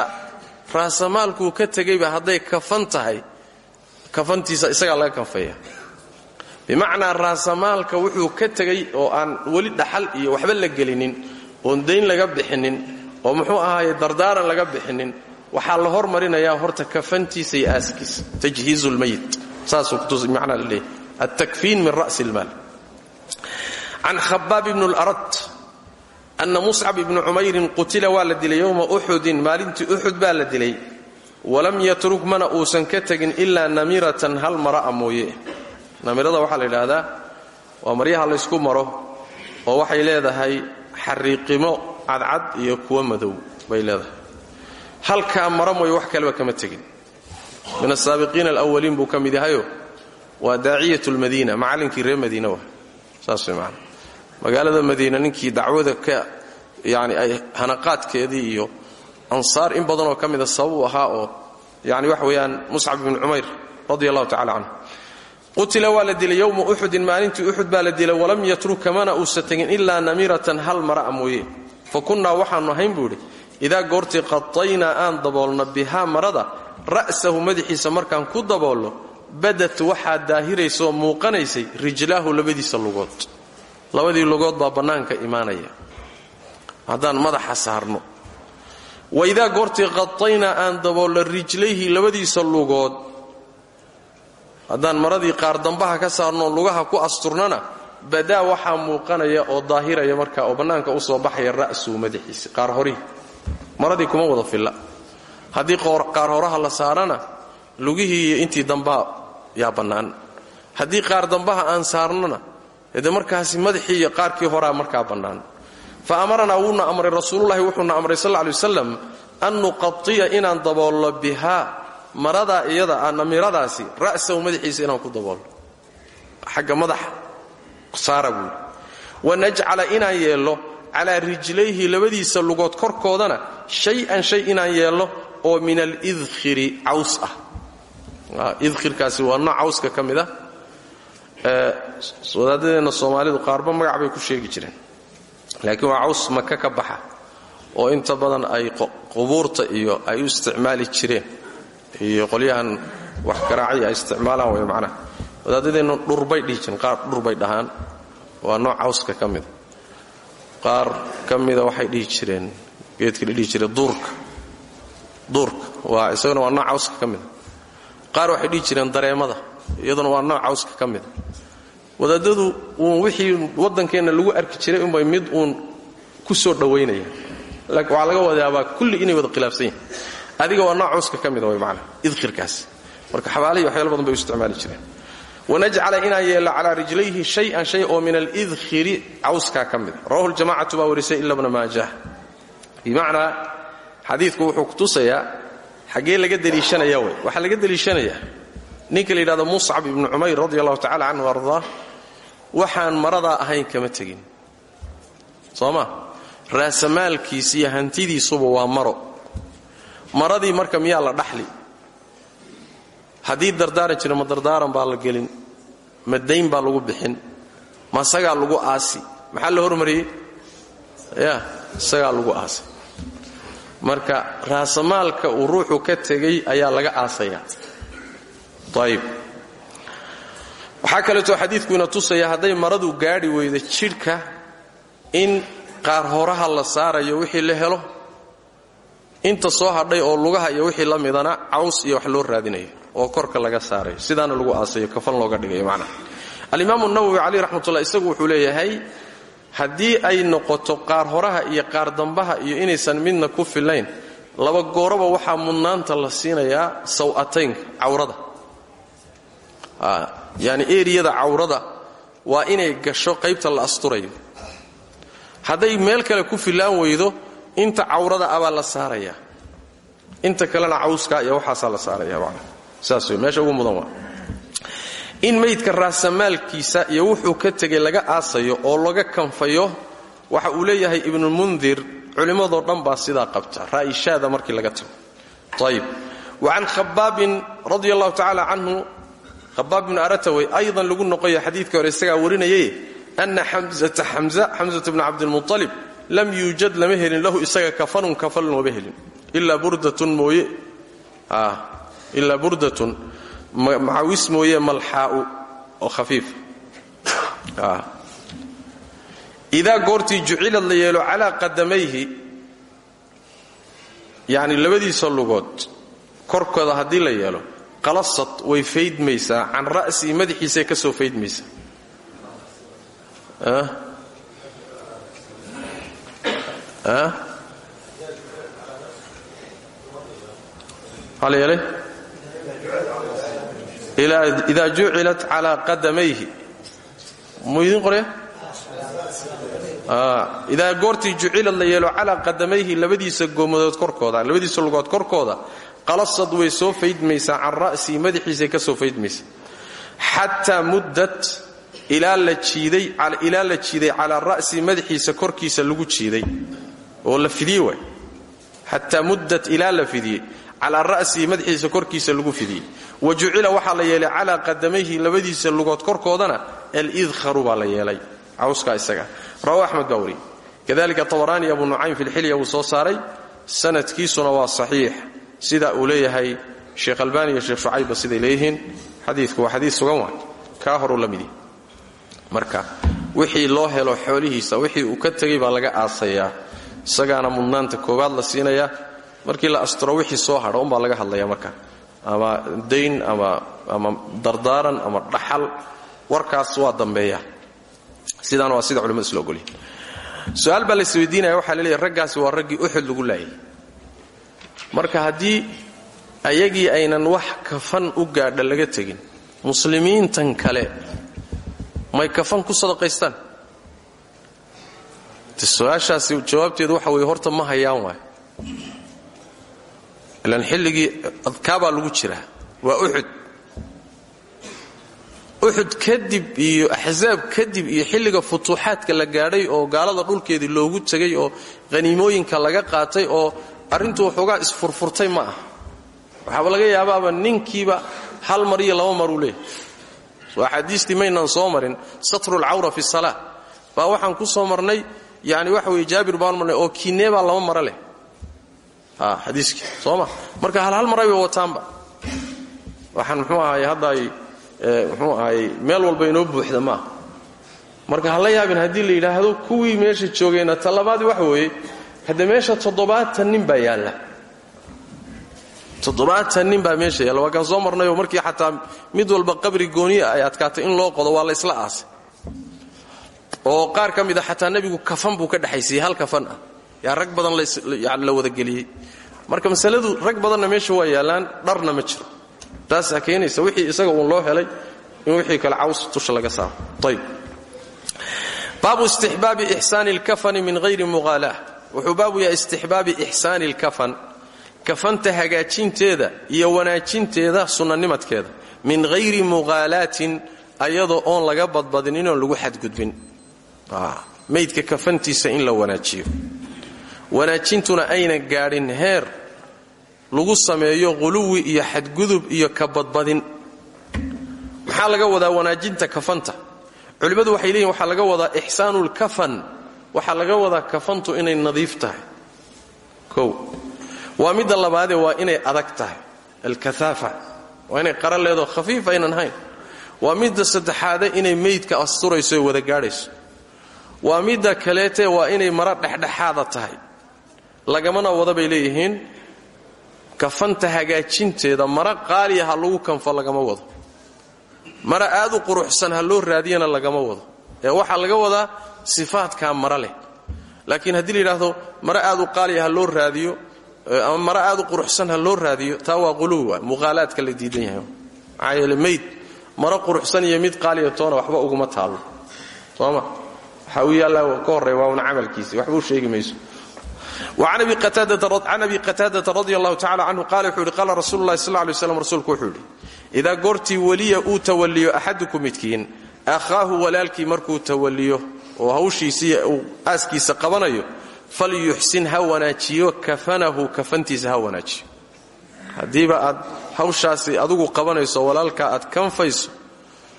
raasamaalkuu ka tegayba hadday kafan tahay kafantiisa isagaa laga kanfeeya. Bimacnaa raasamaalka wuxuu ka tegay oo aan weli dhaxal iyo waxba la gelinin oon dayn laga bixinin oo muxuu ahaaye dardaaran laga bixinin waxaa la hormarinayaa horta kafantiisa iyo aaskiisa tajhiizu lmayit saasuu manaa la leeyahy altakfiin min ra'si اlmaal can khabaab ibn اlarad ana muscab ibnu cumayrin qutila waa la dilay yowma uxudin maalintii uxud baa la dilay walam yatruk mana uusan ka tegin ilaa namiratan hal mara'a mooye namirada waxaa la yidhaahdaa waa maryaha laysku maro oo waxay leedahay xariiqimo cadcad iyo kuwo madow bay leedahay halkaa mara mooye wax kaleba kama tegin min waa daaciyat lmadiina macallinkii reer madiina wa saas maana magaalada madiina ninkii dacwada ka yani ay hanaqaadkeedii iyo ansaar in badanoo ka mida sabab u ahaa oo yani wax weeyaan muscab ibnu cumayr radi allahu tacala qutila waa la dilay yowma uxudin maalintii uxud baa la dilay walam kamana uusa tegin namiratan hal mara'a mooye. Fa kunnaa waxaannu ahayn buu idhi idaa goortii qataynaa aan daboolno bihaa marada ra'sahu madaxiisa markaan ku daboolno badat waxaa daahiraysoo muuqanaysay rijlaahu labadiisa lugood. Labadii lugood baa bannaanka imaanaya. Haddaan madaxa saarno. Wa idaa goortii qataynaa aan daboolno rijlayhi labadiisa lugood haddaan maradii qaar dambaha ka saarno lugaha ku asturnana badaa waxaa muuqanaya oo daahiraya marka oo bannaanka u soo baxaya ra'suu madaxiisa qaar horihii maradii kuma wada filla. Haddii qaar horaha la saarana lugihii intii dambaha yaa bannaan. Haddii qaar dambaha aan saarnona de markaasi madaxii iyo qaarkii horaa markaa bannaan. Fa amaranaa wuuna amray rasuululahi wuxuuna amray sal ly wasalam an nuqatiya inaan daboolno bihaa maradaa iyada a namiradaasi ra'sahu madaxiisa inaan ku daboolno xagga madaxa saara buui wanajcala inaan yeelno calaa rijlayhi labadiisa lugood korkoodana shay-an shay inaan yeelno oo min alidkhiri caws ah idkhirkaasi waa nooc cawska ka mid ah. Wadaadadeenna soomaalidu qaarba magac bay ku sheegi jireen. Laakiin waa caws maka ka baxa oo inta badan ay qubuurta iyo ay u isticmaali jireen. Iyo qolyahan wax garaaciya ay isticmaalaan way macnaha. Wadaadadeenna dhurbay dhihi qaar dhurbay dhahaan. Waa nooc cawska ka mida qaar ka waxay dhihi jireen geedka la dhihi waa isaguna waa nooc cawska ka mida qaar waxay dhihi jireen dareemada iyaduna waa nooc cawska ka mida wadaadadu uun wixii waddankeenna lagu arki jiray unbay mid uun ku soo dhowaynaya laakiin waxaa laga wadaabaa kulli inay wada khilaafsan adiga waa nooc cawska ka mida way macana idkhirkaas. Marka xabaalihi waxyaalo badan bay isticmaali jireen. Wanajcala inaan yeello calaa rijlayhi shay-an shay oo min alidkhiri cawskaa ka mida rawahu ljamacatu baa warisay ila bna xaggee laga deliishanaya wey waxaa laga deliishanayaa ninka la yidhahdo muscab ibnu cumayr radi allahu tacala canhu ardaa waxaan maradaa ahayn kama tegin. Soo ma? Raasamaalkiisi iyo hantidiisuba waa maro. Maradii marka miyaa la dhaxli. Haddii dardaaran jira ma dardaaran baa la gelin. Ma dayn baa lagu bixin. Ma isagaa lagu aasi. Maxaa la hormariyey ya isagaa lagu aasay marka raasamaalka uu ruuxu ka tegay ayaa laga aasayaa. Ayib waxaa kaleeto xadiidku ina tusaya hadday maradu gaadhi weyda jidhka in qaar horaha la saarayo wixii la helo inta soo hadhay oo lugaha iyo wixii la midana caws iyo wax loo raadinayo oo korka laga saarayo sidaana lagu aasayo kafan looga dhigayo macnaha. Alimaamu nawowi caleyh raxmatullah isagu wuxuu leeyahay haddii ay noqoto qaar horaha iyo qaar dambaha iyo inaysan midna ku fillayn laba gooraba waxaa mudnaanta la siinayaa saw'ataynka cawrada. Yani eriyada cawrada waa inay gasho qaybta la asturayo. Hadday meel kale ku fillaan weydo inta cawrada abaa la saarayaa. Inta kalena cawska iyo waxaasaa la saaraya saas wey meesha ugu mudan waa in maydka raasamaalkiisa iyo wuxuu ka tegay laga aasayo oo laga kanfayo waxa uu leeyahay ibnulmundir culimmadoo dhan baa sidaa qabta. Ra'ishaada markii laga tago. Ayib wa can khabaabin radi allahu tacaala canhu khabaab bnu aydan lagu noqoyo xadiidkii hore isagaa warinaye ana xamzata xamza xamzata bna cabdilmualib lam yuujad lama lahu isaga kafanun kafan looma helin. Ilaa burdatun mooye. Ilaa burdatun macawis mooye malxaa'u oo khafiif. Idaa goortii jucilad la yeelo calaa qadamayhi yacni labadiisa lugood korkooda haddii la yeelo qalasad way faydmaysaa can ra'sii madaxiisay ka soo faydmaysaa. Maxaa la yeelay idaa jucilat calaa qadamayhi muu idiin qorya idaa goortii jucilad la yeelo calaa qadamayhi labadiisa goomadood korkooda labadiisa lugood korkooda qalasad way soo faydmaysaa can ra'sii madaxiisay ka soo faydmaysaa xataa muddat ilaa la jiiday calaa ra'sii madaxiisa korkiisa lagu jiiday oo la fidiyey waay muddat ilaa la fidiyey calaa ra'sii madaxiisa korkiisa lagu fidiyey wa waxaa la yeelay calaa qadamayhi labadiisa lugood korkoodana alidkharu baa la yeelay. Cawskaa isaga. Rawa axmed baa kadalika tabaraani abu nucaym fi lxilya wuu soo saaray. Sanadkiisuna waa saxiix. Sida uu leeyahay sheekh albani iyo sheekh shucaybba siday leeyihiin. Xadiidku waa xadiid sugan waay. Kaa horuu la marka wixii loo helo xoolihiisa wixii uu ka tegay baa laga aasayaa. Isagaana mudnaanta koowaad la siinayaa. Markii la asturo wixii soo hadho umbaa laga hadlaya marka ama dayn ama dardaaran ama dhaxal warkaas waa dambeeya. Sidaana waa sida culimadu isla ogolyihin su'aal baa laisweydiinaya waxaa la leeyahy raggaasi waa raggii lagu laayay. Marka haddii ayagii aynan wax kafan u gaadha laga tegin muslimiintan kale may kafan ku sadaqaystaan? Su'aashaasi jawaabteedu waxa weye horta ma hayaan waay ilaan xilligii adkaabaa lagu jiraa waa uxud uxud kadib iyo axsaab kadib iyo xilliga futuuxaadka la gaadhay oo gaalada dhulkeedii loogu tegay oo haniimooyinka laga qaatay oo arrintu waxoogaa isfurfurtay ma ah waxaaba laga yaabaaba ninkiiba hal mar iyo laba maruu leeyahy soo axaadiistii maynaan soo marin satrulcawra fi salaa baa waxaan ku soo marnay yani waxa weye jaabir baan marnay oo kineebaa laba maro leh xadiiskii sooma marka hal hal marayba wataanba. Waxaan muxuu ahaay hadda ay muxuu ahaay meel walba inoo buuxda maaha marka ha yaabin haddii la yidhaahdo kuwii meesha joogayna talabaadii waxa weeye meesha toddobaatan nin baa yaalla. Toddobaatan nin baa meesha yaalla. Waa soo marnayoo markii xataa mid walba qabri gooniya ay adkaatay in loo qodo waa la isla aasay oo qaar ka mida xataa nebigu kafan buu ka dhexaysiyey hal kafan ah yaa rag badan la wadageliyey marka masaladu rag badanna meesha waa yaallaan dharna ma jiro. Taasaa keenaysa wixii isaga uun loo helay in wixii kale caws dusha laga saaro. Ayb baabu istixbaabi ixsaani اlkafani min hayri muqaalah wuxuu baabu yahay istixbaabi ixsaani اlkafan kafanta hagaajinteeda iyo wanaajinteeda sunnanimadkeeda min hayri muqaalaatin ayadoo oon laga badbadinin oon lagu xadgudbin. Maydka kafantiisa in la wanaajiyo wanaajintuna ayna gaadhin heer lagu sameeyo quluwi iyo xadgudub iyo ka badbadin maxaa laga wadaa wanaajinta kafanta? Culimmadu waxay leeyihiin waxaa laga wadaa ixsaanu lkafan waxaa laga wadaa kafantu inay nadiif tahay. Kow waa midda labaadee waa inay adag tahay. Alkahaafa waa inay qara leedoo khafiif aynan hayn. Waa midda saddexaade inay meydka asturayso wada gaadhayso. Waa midda kaleete waa inay maro dhexdhexaada tahay lagamana wada bay leeyihiin kafanta hagaajinteeda maro qaaliya ha lagu kanfo lagama wado. Mara aad u quruxsan ha loo raadiyana lagama wado. Ee waxaa laga wadaa sifaadkaa mara leh. Laakiin haddii la yidhaahdo mara aad u qaaliya ha loo raadiyo ama mara aad u quruxsan ha loo raadiyo taa waa quluwi waa muqaalaadka la diidan yahay. Maxaa yeele maro quruxsan iyo mid qaaliya toona waxba uguma taallo. Sooma waxa uu yaallaa ka horreeya waa una وcan abi qataadata radi allahu tacala canhu qaala wuxuu yidhi qaala rasulu lahi sal lay slam rasuulku wuxuu yidhi idaa goortii weliya uu tawalliyo axadukum midkiin akhaahu walaalkii markuu tawalliyo oo hawshiisii uu aaskiisa qabanayo falyuxsin ha wanaajiyo kafanahu kafantiisa ha wanaajiyo haddiiba aad hawshaasi adigu qabanayso walaalkaa aad kanfayso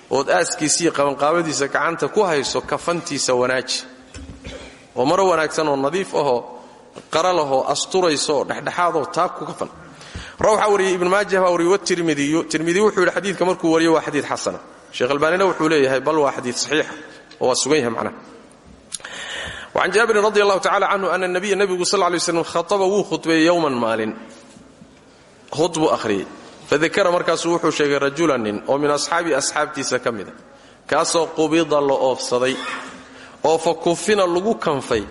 ood aaskiisiiyo qabanqaabadiisa gacanta ku hayso kafantiisa wanaaji oo maro wanaagsan oo nadiif ahoo qara lahoo asturayso oo dhexdhexaadoo taa ku kafan. Waxaa wariyey ibn maajah baa wariyey watirmidiyu tirmidi wuxuu yidhi xadiidka markuu wariyo waa xadiid xasana. Sheekh albaanina wuxuu leeyahay bal waa xadiid saxiixa oo waa sugan yahay macnaha wacan jaabirin radi allahu tacala canhu ana nabiya nebigu sal lay slam khaaba wuu khudbeeyey yowman maalin. Khud buu akhriyey. Fadakara markaasuu wuxuu sheegay rajulan nin oo min asxaabi asxaabtiisa ka mida kaasoo qubida la oofsaday oo fa kufina lagu kanfay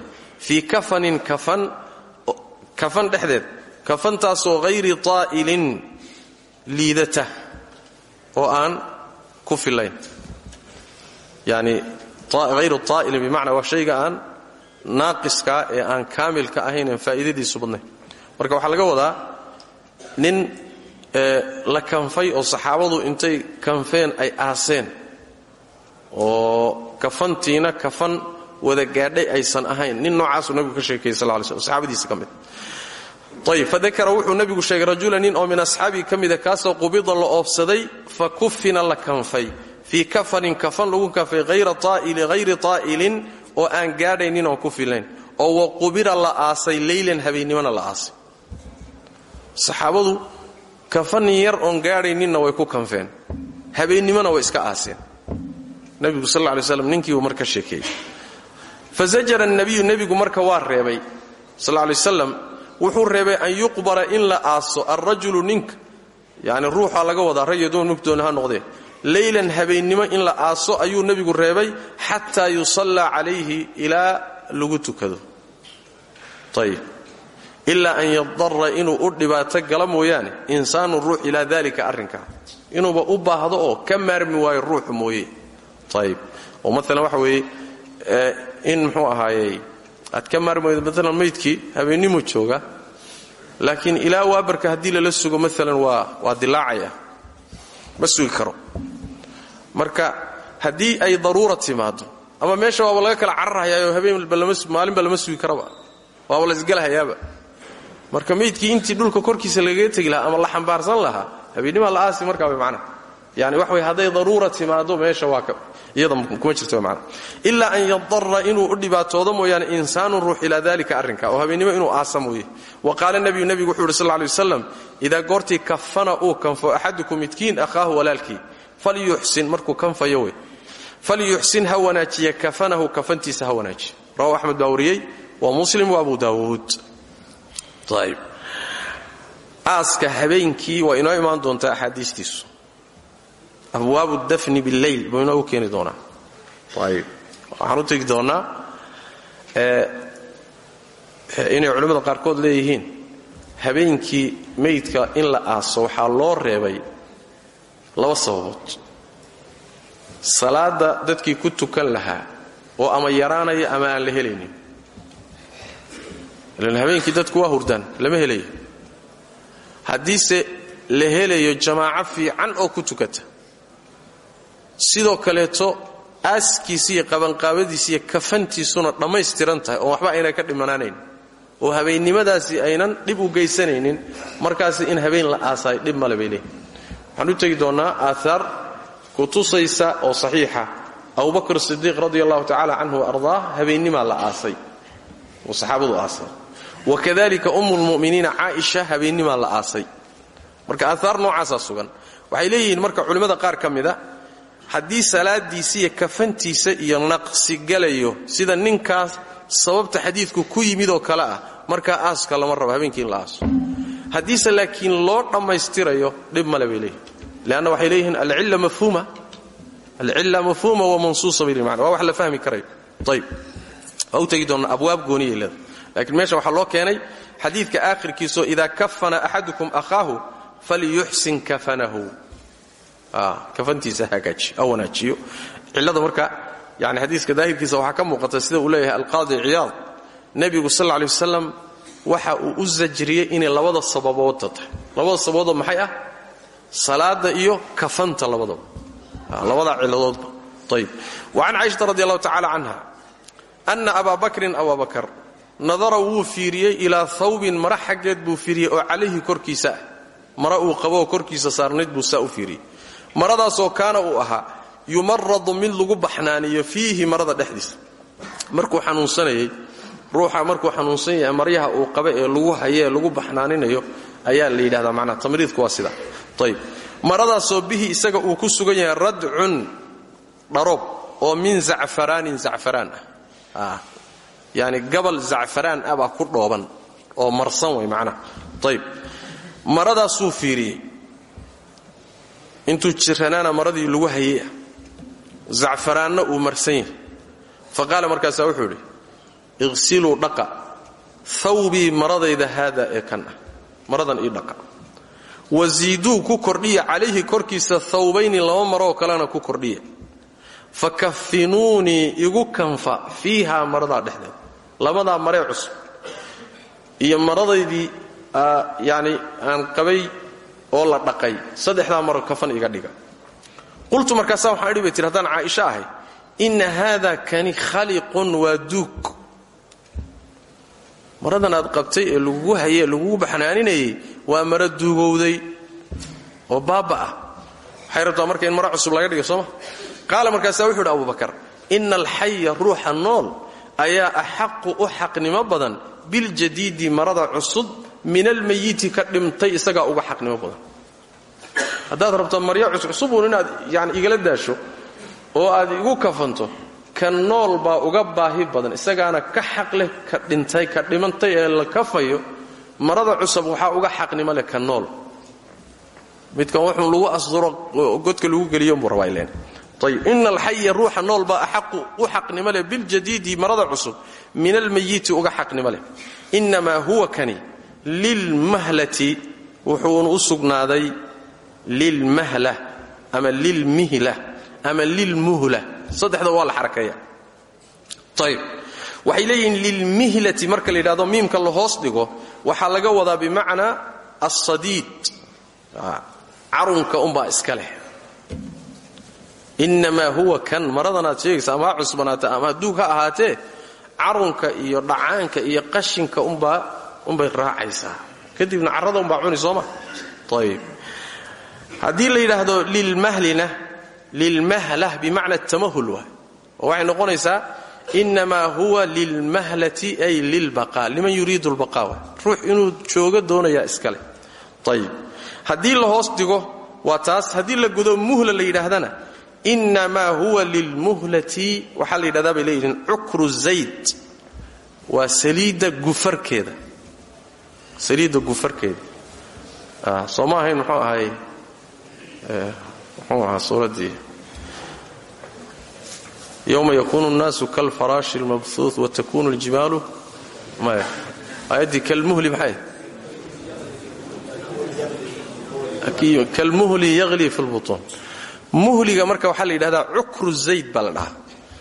fii kafanin kafan dhexdeed. Kafantaasoo hayri taa'ilin liidata oo aan ku filayn. Yani hayru taa'ilin bimacnaa waa shayga aan naaqiskaa ee aan kaamilka ahayn aan faa'iidadiisu badnayn. Marka waxaa laga wadaa nin la kanfay oo saxaabadu intay kanfeen ay aaseen oo kafantiina kafan wada gaadhay aysan ahayn. Nin noocaasuu nabigu ka sheekayey sal lay slm saxaabadiisa ka mid. Ayb fadakara wuxuu nabigu sheegay rajula nin oo min asxaabii ka mida kaasoo qubida la oofsaday fa kufina la kanfay. Fii kafanin kafan lagu kanfay hayri taa'ilin oo aan gaadhaynin oon ku filayn oo wa qubira la aasay leylan habeennimona la aasay. Saxaabadu kafan yar oon gaadhayninna way ku kanfeen. Habeennimona way iska aaseen. Nabigu sal lla lay slam ninkiibuu marka sheekeeyey fazajara nabiyu nebigu marka waa reebay. Sal lay wasalam wuxuu reebay an yuqbara in la aaso alrajulu ninka yani ruuxa laga wadaa rag iyo ha noqdee leylan habeennimo in la aaso ayuu nebigu reebay xataa yusallaa calayhi ilaa lagu tukado. Ayib ilaa an yadara inuu u dhibaato gala mooyaane insaanu ruux ilaa dalika arrinkaa inuuba u baahdo oo ka maarmi waayo ruuxu mooye. Oo maalan waxa weeye in muxuu ahaayey aad ka maarmaydo maalan maydkii habeennimuu jooga laakiin ilaa waabarka haddii lala sugo maalan waa dilaacaya. Ma karo. Marka haddii ay daruura timaado ama meesha waaba laga kala cararhayaayoo habeenmaalinba lama sugi karaba waaba laisgalahayaaba marka meydkii intii dhulka korkiisa lagaga tegi ama la xambaarsan lahaa habeenimaa la aasi markaa way macnaha yani wax way hadday daruura timaado meesha waa iyada ilaa an yadara inuu u dhibaatoodo mooyaane insaanun ruux ilaa dalika arrinka oo habeennimo inuu aasa mooye wa qaala nebiyu nebigu wuxuu yidhi sal lay waslam idaa goortii kafana uu kanfo axadukum midkiin akhaahu walaalkii falyuxsin markuu kanfayo wey falyuxsin ha wanaajiya kafanahu kafantiisa ha wanaajiya rawahu axmed baa wariyey wa muslim wa abu daawuud aaska habeenkii waa inoo imaan doontaa axaadiistiisu abwaabu dafni billeyl buu inoogu keeni doonaa. Ayb waxaan u tegi doonnaa inay culimmada qaarkood leeyihiin habeenkii meydka in la aaso waxaa loo reebay laba sababood. Salaadda dadkii ku tukan lahaa oo ama yaraanaya ama aan la helaynin. Ilan habeenkii dadku waa hurdaan lama helayo. Haddiise la helayo jamaaco fiican oo ku tukata sidoo kaleeto aaskiisi iyo qabanqaabadiisi iyo kafantiisuna dhammaystiran oo waxba ayna ka dhimanaanayn oo habeennimadaasi aynan dhib u geysanaynin markaasi in habeen la aasaay dhib male bay leeyihiin waxaan u tegi doonnaa aahaar ku tusaysa oo saxiixa. Abubakr sidiiq radi allahu tacala canhu ardaa habeennimaa la aasay. Oo saxaabadu aasay. Wakadalika umu lmu'miniina caaisha habeennimaa la aasay. Marka aahaar noocaasaa sugan. Waxay leeyihiin marka culimmada qaar ka mida haddii salaadiisa iyo kafantiisa iyo naqsi galayo sida ninkaas sababta xadiidku ku yimid oo kale ah markaa aaska lama rabo habeenkii la aaso. Haddiise laakiin loo dhammaystirayo dhib male bay leeyihiin leanna waxay leeyihiin alcilla mafhuuma. Alcilla mafhuuma wa mansuusa bay leeyihiin waa la fahmi karayo ayib waa u abwaab gooniyay leeda laakiin meesha waxaa loo keenay xadiidka aakhirkiisoo idaa kafana axadukum akhaahu falyuxsin kafanahu kafantiisa hagaaji ha wanaajiyo. Cillada marka yani xadiiska daahirkiisa waxaa ka muuqata sida uu leeyahay alqaadi ciyaad. Nebigu sal lay wasalam waxa uu u sajriyey inay labada sababoodta tahay. Labada sababoodoo maxay ah? Salaada iyo kafanta labadaba labadaa cilladoodba ayb wa can caaishata radi allahu tacala canha ana abaa bakrin abaa nadara wuu fiiriyey ilaa thawbin mara xaggeed buu fiiriyey oo calayhi korkiisa ah mara uu qaboo korkiisa saarnayd buu saa u fiiriyey maradaasoo kaana uu ahaa yumaradu mid lagu baxnaaniyo fiihi marada dhexdiisa. Markuu xanuunsanayey ruuxa markuu xanuunsan maryaha uu qaba ee lagu haye ee lagu baxnaaninayo ayaa la yidhahdaa manaa tamriidku waa sida. Ayb maradaasoo bihi isaga uu ku sugan yahay radcun dharoob oo min zacfaraanin zacfaraan ah. Yani gabal zacfaraan ah baa ku dhooban oo marsan way macnaha. Ayb maradaasuu fiiriyey intuu jiranaana maradii lagu hayey ah zacfaraanna uu marsan yahay. Fa qaala markaasaa wuxuu idhi iqsiluu dhaqa thawbii maradayda haada ee kan ah. Maradan ii dhaqa. Wasiiduu ku kordhiya calayhi korkiisa thawbayni laba maroo kalena ku kordhiya. Fa kafinuunii igu kanfa fiiha maradaa dhexdeeda labadaa maree cusub. Iyo maradaydii yani aan qabay oo la dhaqay. Saddexdaa maro kafan iga dhiga. Qultu markaasaa waxaan idhi bay tir haddaan caaisha ahay inna haada kani khaliqun waa duug maradan aad qabtay ee lagugu hayee lagugu baxnaaninayay waa maro duugowday oo baaba ah. Waxay rabtaa in maro cusub laga dhiga sooma? Qaala markaasaa wuxuu idhi abubakar ina alxaya ruuxa nool ayaa axaqu u xaqnimo badan biljadiidi marada cusub min almayiti ka dhimtay isagaa uga xaqnimo badan. Haddaad rabto maryo cuscusubuun inaad yani igala daasho oo aad igu kafanto ka nool baa uga baahi badan. Isagaana ka xaq leh ka dhintay ka dhimantay ee la kafayo marada cusub waxaa uga xaqnimo leh ka nool. Midkan wuxuu lagu asduro godka lagu geliyombuu rabaa ileen. Ayb ina alxaya ruuxa nool baa axaqu u xaqnimo leh biljadiidi marada cusub min almayiti uga xaqnimo leh. Innamaa huwa kani lilmahlati wuxuuna u sugnaaday lilmahla ama lilmihla ama lilmuhla. Saddexda waa la xarakeeya. Ayb waxay leeyihiin lilmihlati marka la yidhahdo miimka la hoos dhigo waxaa laga wadaa bimacnaa assadiid. Carunka umbaa iska leh. Innamaa huwa kan maradan aad sheegaysa ama ha cusbanaata ama haduug ha ahaatee carunka iyo dhacaanka iyo qashinka umbaa unbay raacaysaa. Kadibna carrada umbaa cuni sooma ayib haddii la yidhaahdo lilmahlina lilmahlah bimacna tamahul waay oo waxay noqonaysaa innamaa huwa lilmahlati ay lilbaqa liman yuriidu lbaqa waay ruux inuu joogo doonayaa iskale ayib haddii la hoos dhigo waa taas haddii la gudo muhla la yidhaahdana innamaa huwa lilmuhlati waxaa la yidhahdaa bay leeyihiin cukru zayd. Waa saliidda gufarkeeda saliidda gufarkeeda soo ma ahayn muxuu ahay muxuu ahaa suuraddii yowma yakuunu الnaasu kalfaraashi اlmabhuuث watakunu اljibaalu maya aayaddii kalmuhli maxay kalmuhli yaqli fi lbutuun muhliga marka waxaa la yidhahdaa cukru zayd baa la dhahaa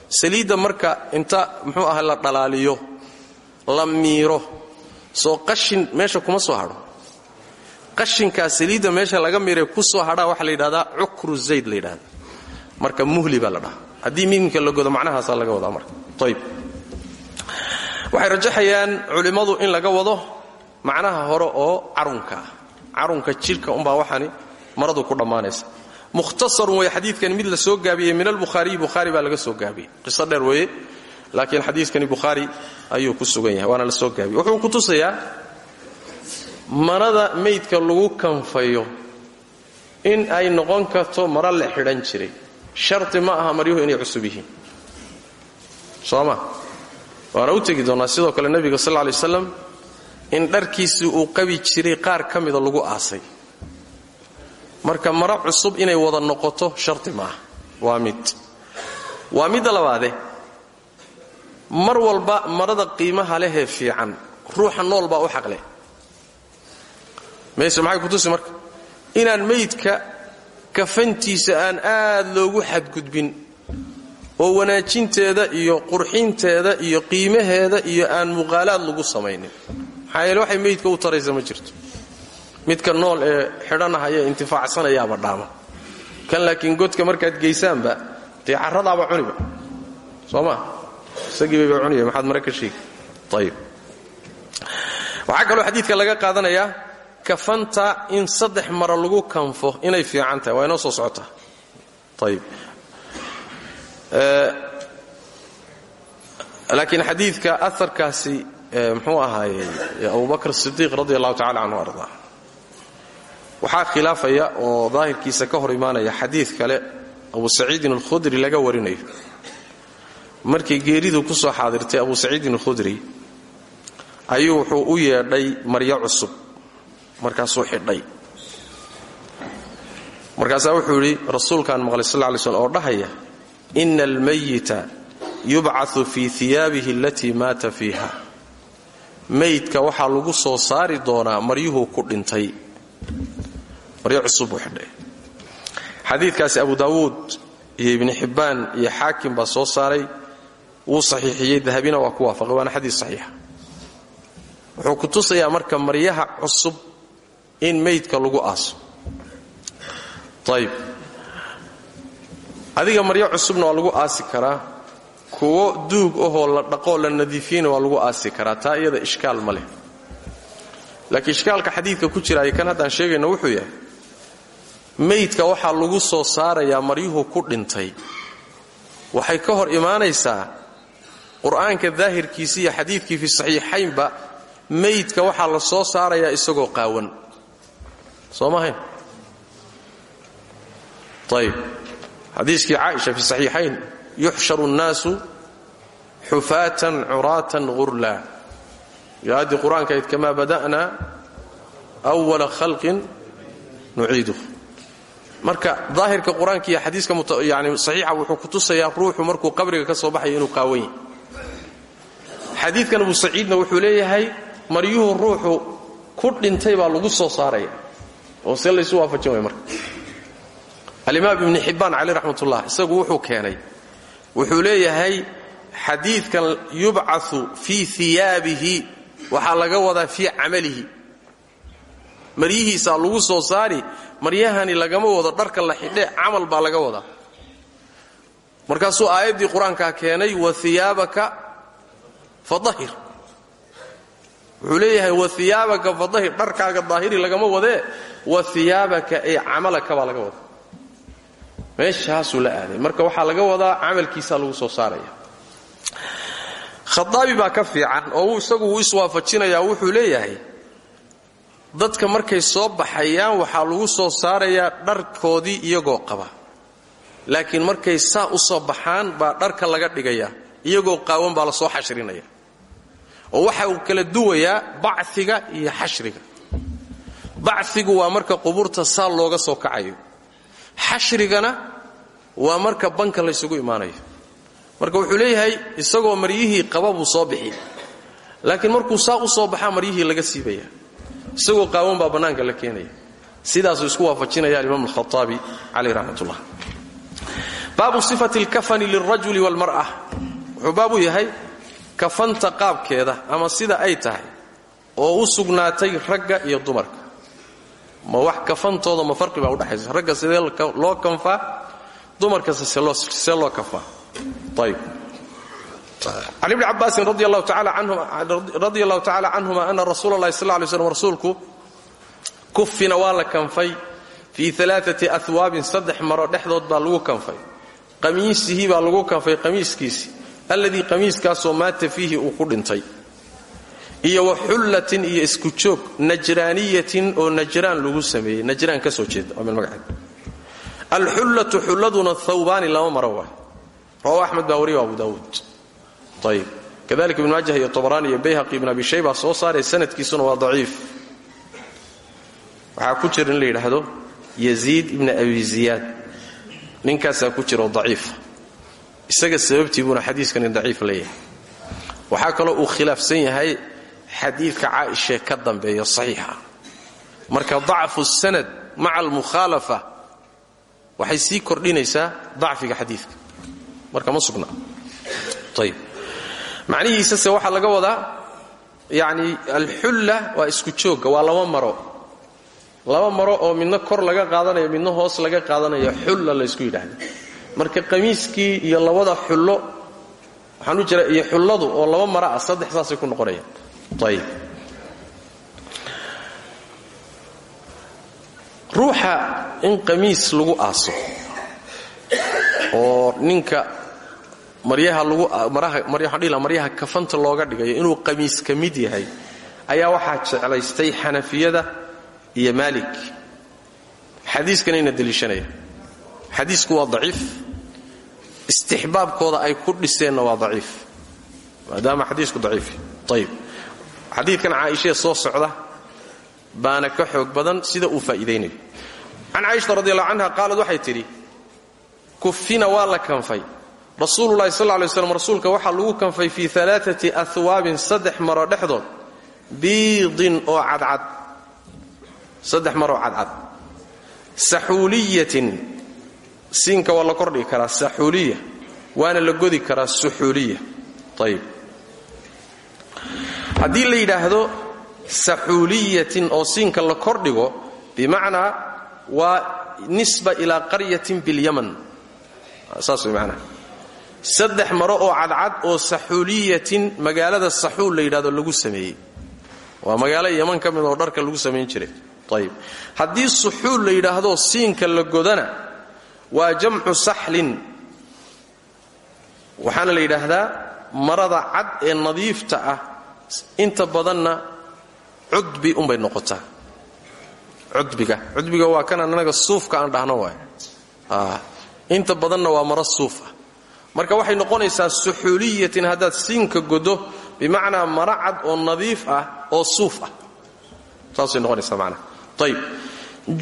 saliidda marka inta muxuu aha la dhalaaliyo la miiro soo qashin meesha kuma soo hadho. Qashinkaa saliidda meesha laga miiray ku soo hadhaa waxaa la yidhahdaa cukru zayd la yidhahda marka muhli baa la dhahaa. Haddii miimka la godo macnahaasaa laga wadaa marka. Ayb waxay rajaxayaan culimmadu in laga wado macnaha hore oo carunka. Ah carunka jidhka umbaa maradu ku dhammaanaysa. Mukhtasarun wey xadiidkani mid la soo gaabiyey min albukhaariyi bukhaari baa laga soo gaabiyey. Qiso dheer weeye laakiin xadiidkani bukhaari ayuu ku sugan yahay waana la soo gaabiyey. Wuxuu ku tusayaa marada meydka lagu kanfayo in ay noqon karto maro la xidhan jiray. Sharti ma aha maryuhu inay cusub yihiin. Soo ma? Waana u tegi doonnaa sidoo kale nebiga sal lla lay waslam in dharkiisii uu qabi jiray qaar ka mida lagu aasay. Marka maro cusub inay wada noqoto sharti maaha waa mid. Waa midda labaade mar walba marada qiimaha lehee fiican ruuxa nool baa u xaqleh meesha maxay kutusi marka? Inaan meydka kafantiisa aan aad loogu xadgudbin oo wanaajinteeda iyo qurxinteeda iyo qiimaheeda iyo aan muqaalaad lagu samaynin. Maxaa yeele waxay meydka u taraysa ma jirto. Midka nool ee xidhanahaya intifaacsanayaaba dhaama. Kan laakiin godka markaad geysaanba dee carradaaba cuniba. Soo maa isagiibayba cuniya maxaad mare ka sheegi? Ayib waxaa kaloo xadiidka laga qaadanayaa kafanta in saddex mara lagu kanfo inay fiican tahay waa inoo soo socotaa ayib laakiin xadiidka aarkaasi muxuu ahaayey abubakr sidiiq radi allahu tacala canhu arda. Waxaa khilaafaya oo daahirkiisa ka hor imaanaya xadiid kale abu saciidin alkhudri laga warinayo markii geeridu ku soo xaadirtay abu saciidin alkhudri ayuu wuxuu u yeedhay maryo cusub. Markaasuu xidhay. Markaasaa wuxuu yidhi rasuulkaan maqlay sal ly slm oo dhahaya ina almayita yubcau fii iyaabihi alatii maata fiiha. Maydka waxaa lagu soo saari doonaa maryuhuu ku dhintay. Maryo cusub buu xidhay. Abu daawuud iyo ibni xibbaan iyo xaakim baa soo saaray wuu saxiixiyey dahabina waa ku waafaqay waana xadiis saxiixa. Wuxuu ku tusayaa marka maryaha cusub in maydka lagu aaso. Ayib adiga maryo cusubna waa lagu aasi karaa kuwo duug ahoo la dhaqoo la nadiifiyeyna waa lagu aasi karaa taa iyada ishkaal ma leh. Laakiin ishkaalka xadiidka ku jiraaya kan haddaan sheegayno wuxuu yahay maydka waxaa lagu soo saarayaa maryuhu ku dhintay. Waxay ka hor imaanaysaa qur'aanka daahirkiisa iyo xadiidkii fi saxiixaynba maydka waxaa la soo saarayaa isagoo qaawan. Soo maahayn ayib xadiiskii caaisha fi saxiixayn yuxsharu nnaasu xufaatan curaatan ghurla. Aayaddii qur'aanka ayd bada'na wala khalqin nuciidu. Marka daahirka qur'aanka iyo xadiiska yani saxiixa wuxuu ku tusayaa ruuxu markuu qabriga ka soo baxayo inuu qaawan yahy xadiidkan abu saciidna wuxuu leeyahay maryuhu ruuxu ku dhintay baa lagu soo saaraya oo see laysu waafajin way marka. Alimaam ibni xibbaan cali isagu wuxuu keenay wuxuu leeyahay xadiidkan yubcau fii iyaabihi waxaa laga wadaa fii camalihi. Maryihiisaa lagu soo saari maryahani lagama wado dharka la xidhee camal baa laga wadaa. Markaasuu aayaddii qur'aankaa keenay wa iyaabaka fadahir wuxuu leeyahay wa dharkaaga daahiri lagama wadee wa iyaabaka ee camalaka baa laga wadaa. Meeshaasuu la aaday. Marka waxaa laga wadaa camalkiisaa lagu soo saaraya. Khaaabi baa ka fiican oo isagu uu iswaafajinayaa. Wuxuu leeyahay dadka markay soo baxayaan waxaa lagu soo saarayaa dharkoodii iyagoo qaba. Laakiin markay saa u soo baxaan baa dharka laga dhigayaa. Iyagoo qaawan baa la soo xashrinaya oo waxa uu kala duwayaa baciga iyo xashriga. Bacigu waa marka qubuurta saa looga soo kacayo. Xashrigana waa marka banka laysugu imaanayo. Marka wuxuu leeyahay isagoo maryihii qaba buu soo bixi. Laakiin markuu saa u soo baxaa maryihii laga siibaya. Isagoo qaawan baa bannaanka la keenaya. Sidaasuu isku waafajinaya alimaam alkhaaabi caleyh raxmatullah baabu sifati alkafani lilrajuli walmar'a wuxuu baab u yahay kafanta qaabkeeda ama sida ay tahay oo u sugnaatay ragga iyo dumarka. Ma wax kafantooda ma farqi baa udhexaysa ragga sidee loo kanfaa? Dumarkase see loo kafaa ayb can ibni cabaasin radi allahu tacaala canhuma ana rasuula allahi sal lay slm rasuulku kufina waa la kanfay fii alaaati ahwaabin saddex maro dhexdood baa lagu kanfay. Qamiisihii baa lagu kanfay qamiiskiisii alladii qamiiskaasoo maata fiihi uu ku iyo wa iyo isku joog oo najraan lagu sameeyey. Najraan ka soo jeeda waa meel magaceed. Alxullatu xulladuna thawbaani lama maro waay rawahu axmed abu daawuud. Ayib kadalika ibn maajah iyo tobrani iyo bayhaqi ibn abi shayba soo saaray sanadkiisuna waa daciif. Waxaa ku jira in la yidhaahdo yaziid ibni abi ziyaad. Ninkaasaa isaga sababtii buuna xadiiskani daciif leeyahay. Waxaa kaloo uu khilaafsan yahay xadiidka caaishae ka dambeeyo saxiixa. Marka dacfu sanad maca almukhaalafa waxay sii kordhinaysaa dacfiga xadiidka. Marka ma sugna. Ayb macnihiisase waxaa laga wadaa yani alxulla waa isku joogga waa laba maro. Laba maro oo midna kor laga qaadanayo midna hoos laga qaadanayo xulla laysku yidhaahda marka qamiiskii iyo labada xullo waxaan jira iyo xulladu oo laba mara ah saddex saasay ku noqonayaan. Ayib ruuxa in qamiis lagu aaso oo ninka maryaha lagu waxaan dhihi laha maryaha kafanta looga dhigayo inuu qamiis ka mid yahay ayaa waxaa jeclaystay xanafiyada iyo maalik. Xadiiskanayna deliishanaya xadiisku waa daciif istixbaabkooda ay ku dhiseenna waa daciif maadaama xadiisku daciif ayib xadiidkan caaishee soo socda baana ka xoog badan sida uu faa'iidaynayo. Can caaisha radi allahu canha qaalad waxay tidhi kufina waa la kanfay. Rasuululahi sal lay slam rasuulka waxaa lagu kanfay fii alaaati ahwaabin saddex maro dhexdood. Biidin oo cadcad. Saddex maroo cadcad. Saxuuliyatin siinka waa la kordhigi karaa saxuuliya waana la godi karaa suxuuliya. Ayib haddii la yidhaahdo saxuuliyatin oo siinka la kordhigo bimacnaa waa nisba ilaa qaryatin bilyaman. Saas way macnaha saddex maro oo cadcad oo saxuuliyatin magaalada saxuul la yidhahdo lagu sameeyey. Waa magaalo yaman ka mid oo dharka lagu samayn jiray. Ayib haddii suxuul la yidhaahdo siinka la godana waa jamcu saxlin. Waxaana la yidhaahdaa marada cad ee nadiifta ah. Inta badanna cudbi unbay noqotaa. Cudbiga. Cudbiga waa kan annaga suufka aan dhahno waay inta badanna waa maro suuf ah. Marka waxay noqonaysaa suxuuliyatin haddaad siinka godo bimacnaa maro cad oo nadiif ah oo suuf ah. Saasay noqonaysaa macnaha ayib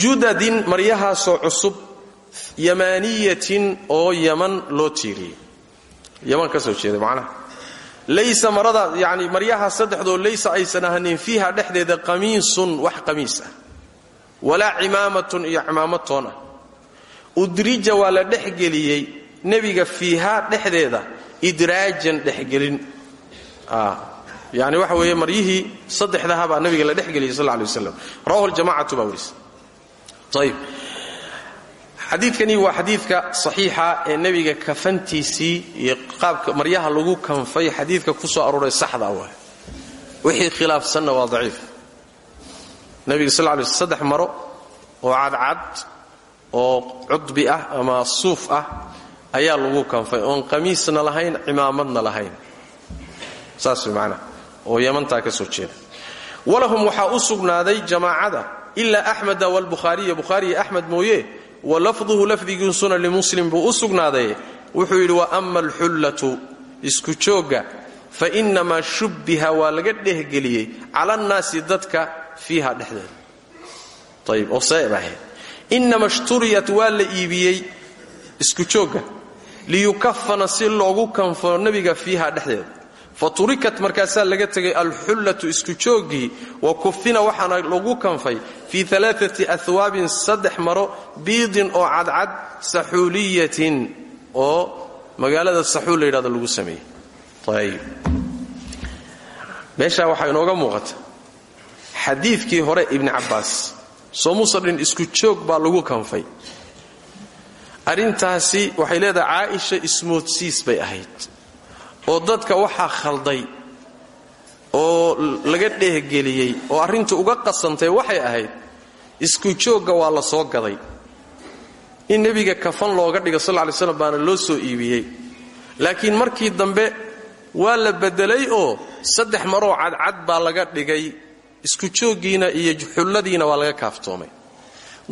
judadin maryahaasoo cusub yamaaniyatin oo yaman loo tiiriyey yaman ka soo jeeda macnaha laysa marada yani maryaha saddexdoo laysa aysan ahanin fiiha dhexdeeda qamiisun wax qamiis ah. Walaa cimaamatun ah udrija waa la dhexgeliyey nebiga fiihaa dhexdeeda idraajan dhexgelin yani waxa weeye maryihii saddexdaha baa nabiga la dhexgeliyey sal lay waslam rawahu ljamacatu baa warisa ayib xadiidkani waa xadiidka saxiixa ee nebiga kafantiisii iyo qaabka maryaha lagu kanfay xadiidka ku soo arooray saxda waay. Wixii khilaafsanna waa daciif. Nebiga sal lay saddex maro oo cadcad oo cudbi ah ama suuf ah ayaa lagu kanfay. Oon qamiisna lahayn cimaamadna lahayn. Saas way macnaha oo yamantaa ka soo jeeda. Walahum waxaa u sugnaaday jamaacada ilaa axmeda walbukhaariya bukhaariya axmed mooye wa lafduhu lafdigiisuna limuslim buu u sugnaaday. Wuxuu yidhi wa ama alxullatu isku joogga fa innamaa shubbiha waa laga dhehgeliyey cala annaasi dadka fiiha dhexdeeda. Ayib oo seeb ahayd innama shturiyat waa la iibiyey. Isku joogga liyukafana si loogu kanfo nebiga fiiha dhexdeeda fa turikat markaasaa laga tegay alxullatu isku jooggii wa kufina waxaana lagu kanfay fii alaaati ahwaabin saddex maro biidin oo cadcad saxuuliyatin oo magaalada saxuul la yidhahdo lagu sameeyey. Ayib meeshaa waxaa inooga muuqata xadiidkii hore ibni cabbaas soo muusa dhin isku joog baa lagu kanfay. Arrintaasi waxay leedahay caaisha ismoodsiis bay ahayd oo dadka waxaa khalday oo laga dheehgeliyey oo arrinta uga qasantay waxay ahayd isku joogga waa la soo gaday. In nebiga kafan looga dhiga sal lay slam baana loo soo iibiyey. Laakiin markii dambe waa la beddelay oo saddex maroo cadcad baa laga dhigay isku jooggiina iyo xulladiina waa laga kaaftoomay.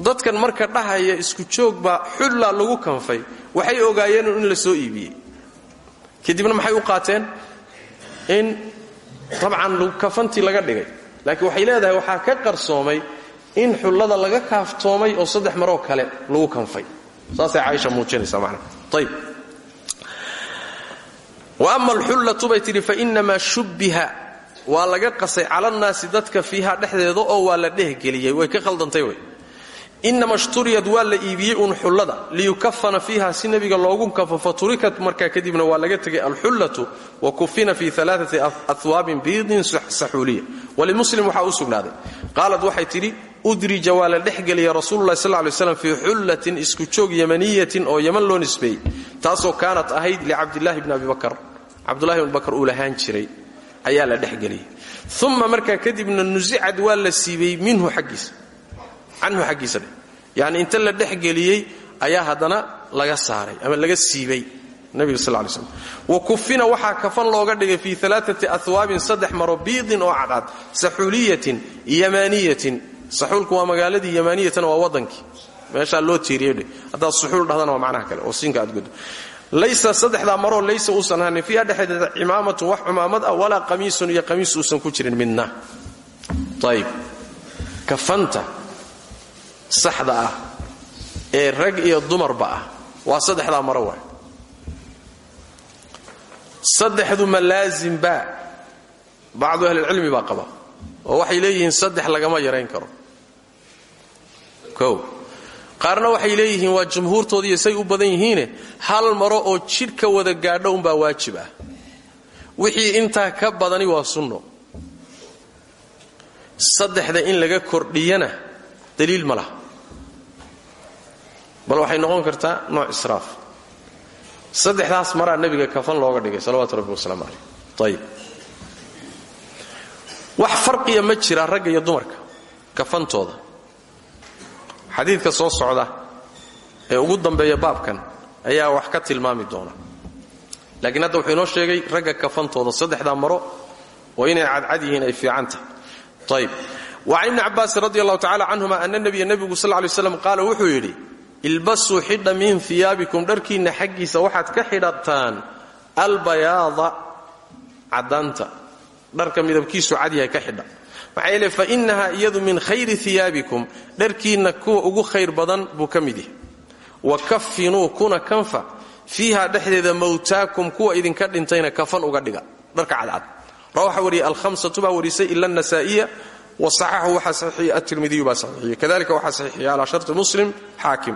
Dadkan marka dhahaya isku joog baa xullaa lagu kanfay waxay ogaayeen in la soo iibiyey kadibna maxay u qaateen? In dabcan kafantii laga dhigay. Laakiin waxay leedahay waxaa ka qarsoomay in xullada laga kaaftoomay oo saddex maroo kale lagu kanfay. Saasay caaisha muujinaysaa macna. Ayib wa ama alxullatu bay tidhi fainamaa shubbiha. Waa laga qasay calannaasi dadka fiiha dhexdeeda oo waa la dhehgeliyey. Way ka khaldantay wey inama shturiyad waa la iibiyey uun xullada liyukafana fiiha si nebiga loogu kafo faturikat markaa kadibna waa laga tegay alxullatu wa kufina fi alaaati ahwaabin biidin saxuuliya. Walimuslim waxaa u sugnaaday. Qaalad waxay tidhi udrija waa la dhexgeliyay rasuululahi sal lay slam fii xullatin isku joog yamaniyatin oo yaman loo nisbeeyey. Taasoo kaanat ahayd licabdillahi bni abi bakar. Cabdullahi bni bakar uu lahaan jiray ayaa la dhexgeliyey uma markaa kadibna nusicad waa la siibay minhu xaggiisa canhu xaggiisa dheh yacni inta la dhexgeliyey ayaa haddana laga saaray ama laga siibay nebiga sal lay slam wa kufina waxaa kafan looga dhigay fii alaaati ahwaabin saddex maro biidin oo cadcad saxuuliyatin yamaaniyatin. Saxuulku waa magaaladii yamaaniyatan waa waddankii meeshaa loo tiiriyey haddaad suxuul dhahdana waa macnaha kale oo siinka aad godo laysa saddexdaa maroo laysa uusan ahanin fiiha dhexdeeda cimaamatun wax cumaamad ah walaa qamiisun iyo ku jirin midna. Ayib kafanta saxda ah ee rag iyo dumarba ah. Waa saddexdaa maro waay. Saddexdu ma laasimba bacdu ahlilcilmi baa qaba oo waxay leeyihiin saddex lagama yarayn karo. Kow qaarna waxay leeyihiin waa jumhuurtoodiiyo say u badan yihiine hal maro oo jidhka wada gaadho umbaa waajib ah. Wixii intaa ka badani waa sunno. Saddexda in laga kordhiyana daliil ma laha bal waxay noqon kartaa nooc israaf. Saddexdaas maraa nebiga kafan looga dhigay salawaatu rabbi wasalaamu caleyh ayib wax farqiya ma jira ragga iyo dumarka kafantooda. Xadiidka soo socda ee ugu dambeeya baabkan ayaa wax ka tilmaami doona. Laakiin hadda wuxuu sheegay ragga kafantooda saddexdaa maro oo inay cadcad yihiin ay fiican tahay. Ayib wa can ibni cabbaasin radi allahu tacala canhuma ana nabiya nebigu sal wuxuu yidhi ilbasuu xidha min iyaabikum dharkiinna xaggiisa waxaad ka xidhataan albayaada caddaanta. Dharka midabkiisu cadyahay ka xidha. Maxaa yeele fa innaha iyadu min khayri iyaabikum dharkiinna kuwa ugu khayr badan buu ka mid yahay. Wa kafinuu kuna kanfa. Fiiha dhexdeeda mawtaakum kuwa idinka dhintayna kafan uga dhiga. Dharka cadcad. Rawaxa wariyay alhamsatu baa warisay ila anasaa'iya wasaxaxu waxaa saxiixiyey atirmidiyu baa saxiixiyey kadalika waxaa saxiixiyey calaa sharti muslim xaakim.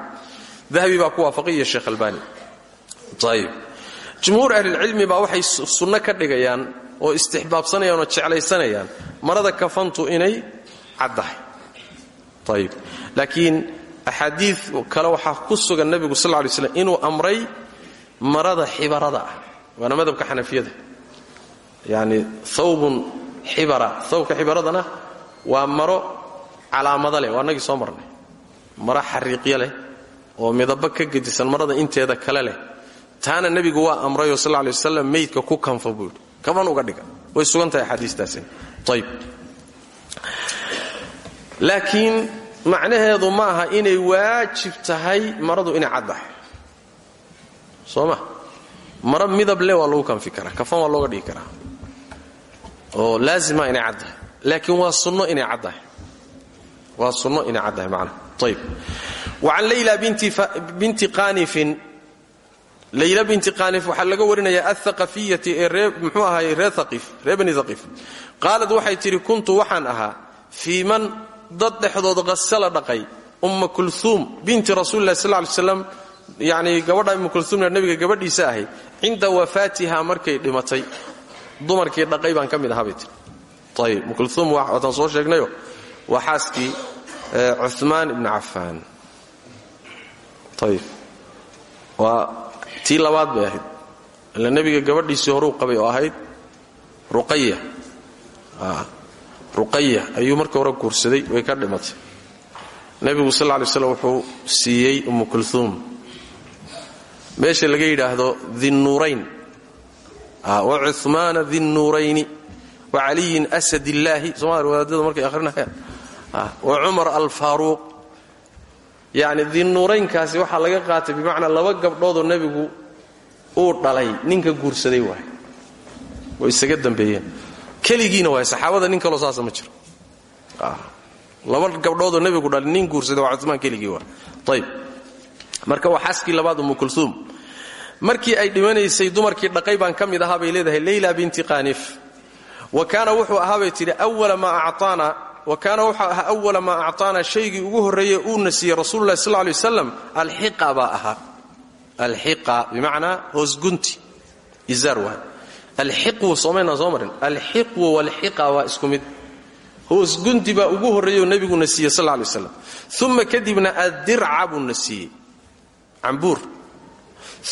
Dahabi baa ku waafaqay iyo sheekh albani. Ayib jumhuur ahlilcilmi baa waxay sunno ka dhigayaan oo istixbaabsanayaan oo jeclaysanayaan marada kafantu inay caddahay. Ayib laakiin axaadii kale waxaa ku sugan nebigu sal lay slam inuu amray marada xibarada ah waana madhabka xanafiyada. Yani thawbun xibara thawbka xibaradana waa maro calaamada leh waa nagii soo marnay. Maro xariiqya leh oo midaba ka gedisan marada inteeda kale leh. Taana nebigu waa amrayoo sal lay wasalam meydka ku kanfa buu yidhi. Kaban uga dhiga. Way sugan tahay axaadiistaasi. Ayb laakiin macnaheedu ma aha inay waajib tahay maradu inay caddahay soo ma? Maro midab le waa lagu kanfi karaa kafan waa looga dhigi karaa. Oo laazima inay caddahay laakiin waa sunno inay caddahay waa sunno inay caddahay macnaha ayb wacan layla binti qaanifin. Layla binti qaanif waxaa laga warinaya athaqafiyati ee ree muxuu ahaay ree aqiif ree bani haqiif qaalad waxay tidhi kuntu waxaan ahaa fii man dad dhexdood qasala dhaqay umma kulhuum binti rasuulilah sal ly slam yanii gabadha umma kulhuumna nebiga gabadhiisa ahayd cinda wafaatiha markay dhimatay dumarkii dhaqay baan ka mid ahaa ayb umma kulhuum waataan soo sheegnayo waa xaaskii cumaan ibni cafaan ayb waa tii labaad bay ahayd ila nebiga gabadhiisii horuu qabay oo ahayd ruqaya ruqaya ayuu marka hore guursaday way ka dhimatay nebigu sal lay slam wuxuu siiyey ummu kulhuum meesha laga yidhaahdo dinnuurayn wa cumaana dinnuurayni wa caliyin asad illaahi somaali wadaadada markay ahrinayaan wa cumar alfaaruuq yacni dinnuuraynkaasi waxaa laga qaatay bimacnaa laba gabdhoodoo nebigu uu dhalay ninka guursaday waay. Way isaga dambeeyeen. Keligiina waay saxaabada nin kaloo saasa ma jiro. Laba gabdhoodoo nebigu dhalay nin guursaday waa cumaan keligii waay. Ayb marka waa xaaskii labaad ummu kulhuum markii ay dhimanaysay dumarkii dhaqay baan ka ahaa bay leedahay leyla binti qaanif wa kaana wuxuu ahaa bay tidhi wa kaana wuxuu ahaa awala maa acطaana shaygii ugu horreeyey uuna siiyey rasuululahi sal lay waslam alxiqa baa ahaa. Alxiqa bimacnaa hoosgunti izaar waay alxiqwu soomaynaan soo marin. Alxiqwu walxiqa waa isku mid. Hoosgunti baa ugu horreeyoo nebiguna siiyey sal lay waslam uma kadibna addirca buuna siiyey cambuur.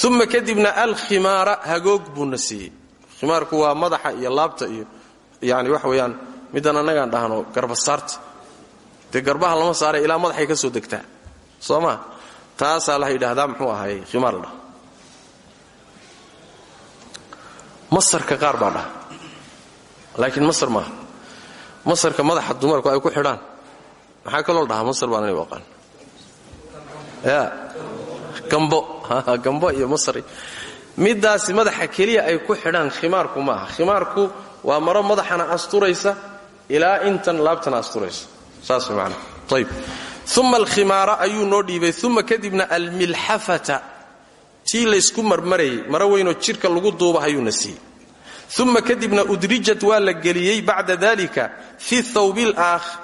Uma kadibna alkhimaara hagoog buuna siiyey khimaarku waa madaxa iyo laabta iyo yani wax weeyaan middan annagaan dhahno garbasaarta dee garbaha lama saara ilaa madaxay ka soo degtaa. Soo maa taasaa la muxuu ahaay khimaar la dhaha qaar baa dhaha laakiin masar maaha. Masarka madaxa dumarku ay ku xidhaan. Maxaa kaloo dhahaa? Masar baan anigu aqaan ya gambo. Gambo iyo masar middaasi madaxa keliya ay ku xidhaan khimaarku ma aha khimaarku waa maro madaxana asturaysa ilaa intan laabtana asturaysa. Saas man ayb uma alkhimaara ayuu noo dhiibay. Uma kadibna almilxafata. Tii laysku marmarayay maro weynoo jidhka lagu duuba ayuuna siiyey. Uma kadibna udrijat waa la geliyey bacda dalika fi thawbi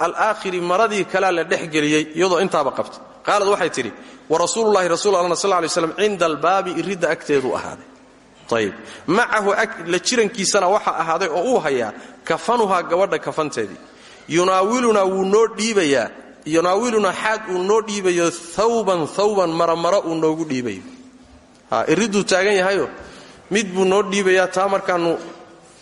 alaakhiri maradii kalaa la dhex geliyey iyadoo intaaba qabta qaalad waxay tidhi warasuululahi rasul alla sl lay slam cinda albaabi iridda agteeduu ahaaday ayb macahu la jirankiisana waxaa ahaaday oo uu hayaa kafanuhaa gabadha kafanteedii. Yunaawilunaa wuu noo dhiibayaa yunaawilunaa xaad uu noo dhiibayo thawban thawban maramaro uu noogu dhiibayo. Iriduu taagan yahayo mid buu noo dhiibayaa taa markaanu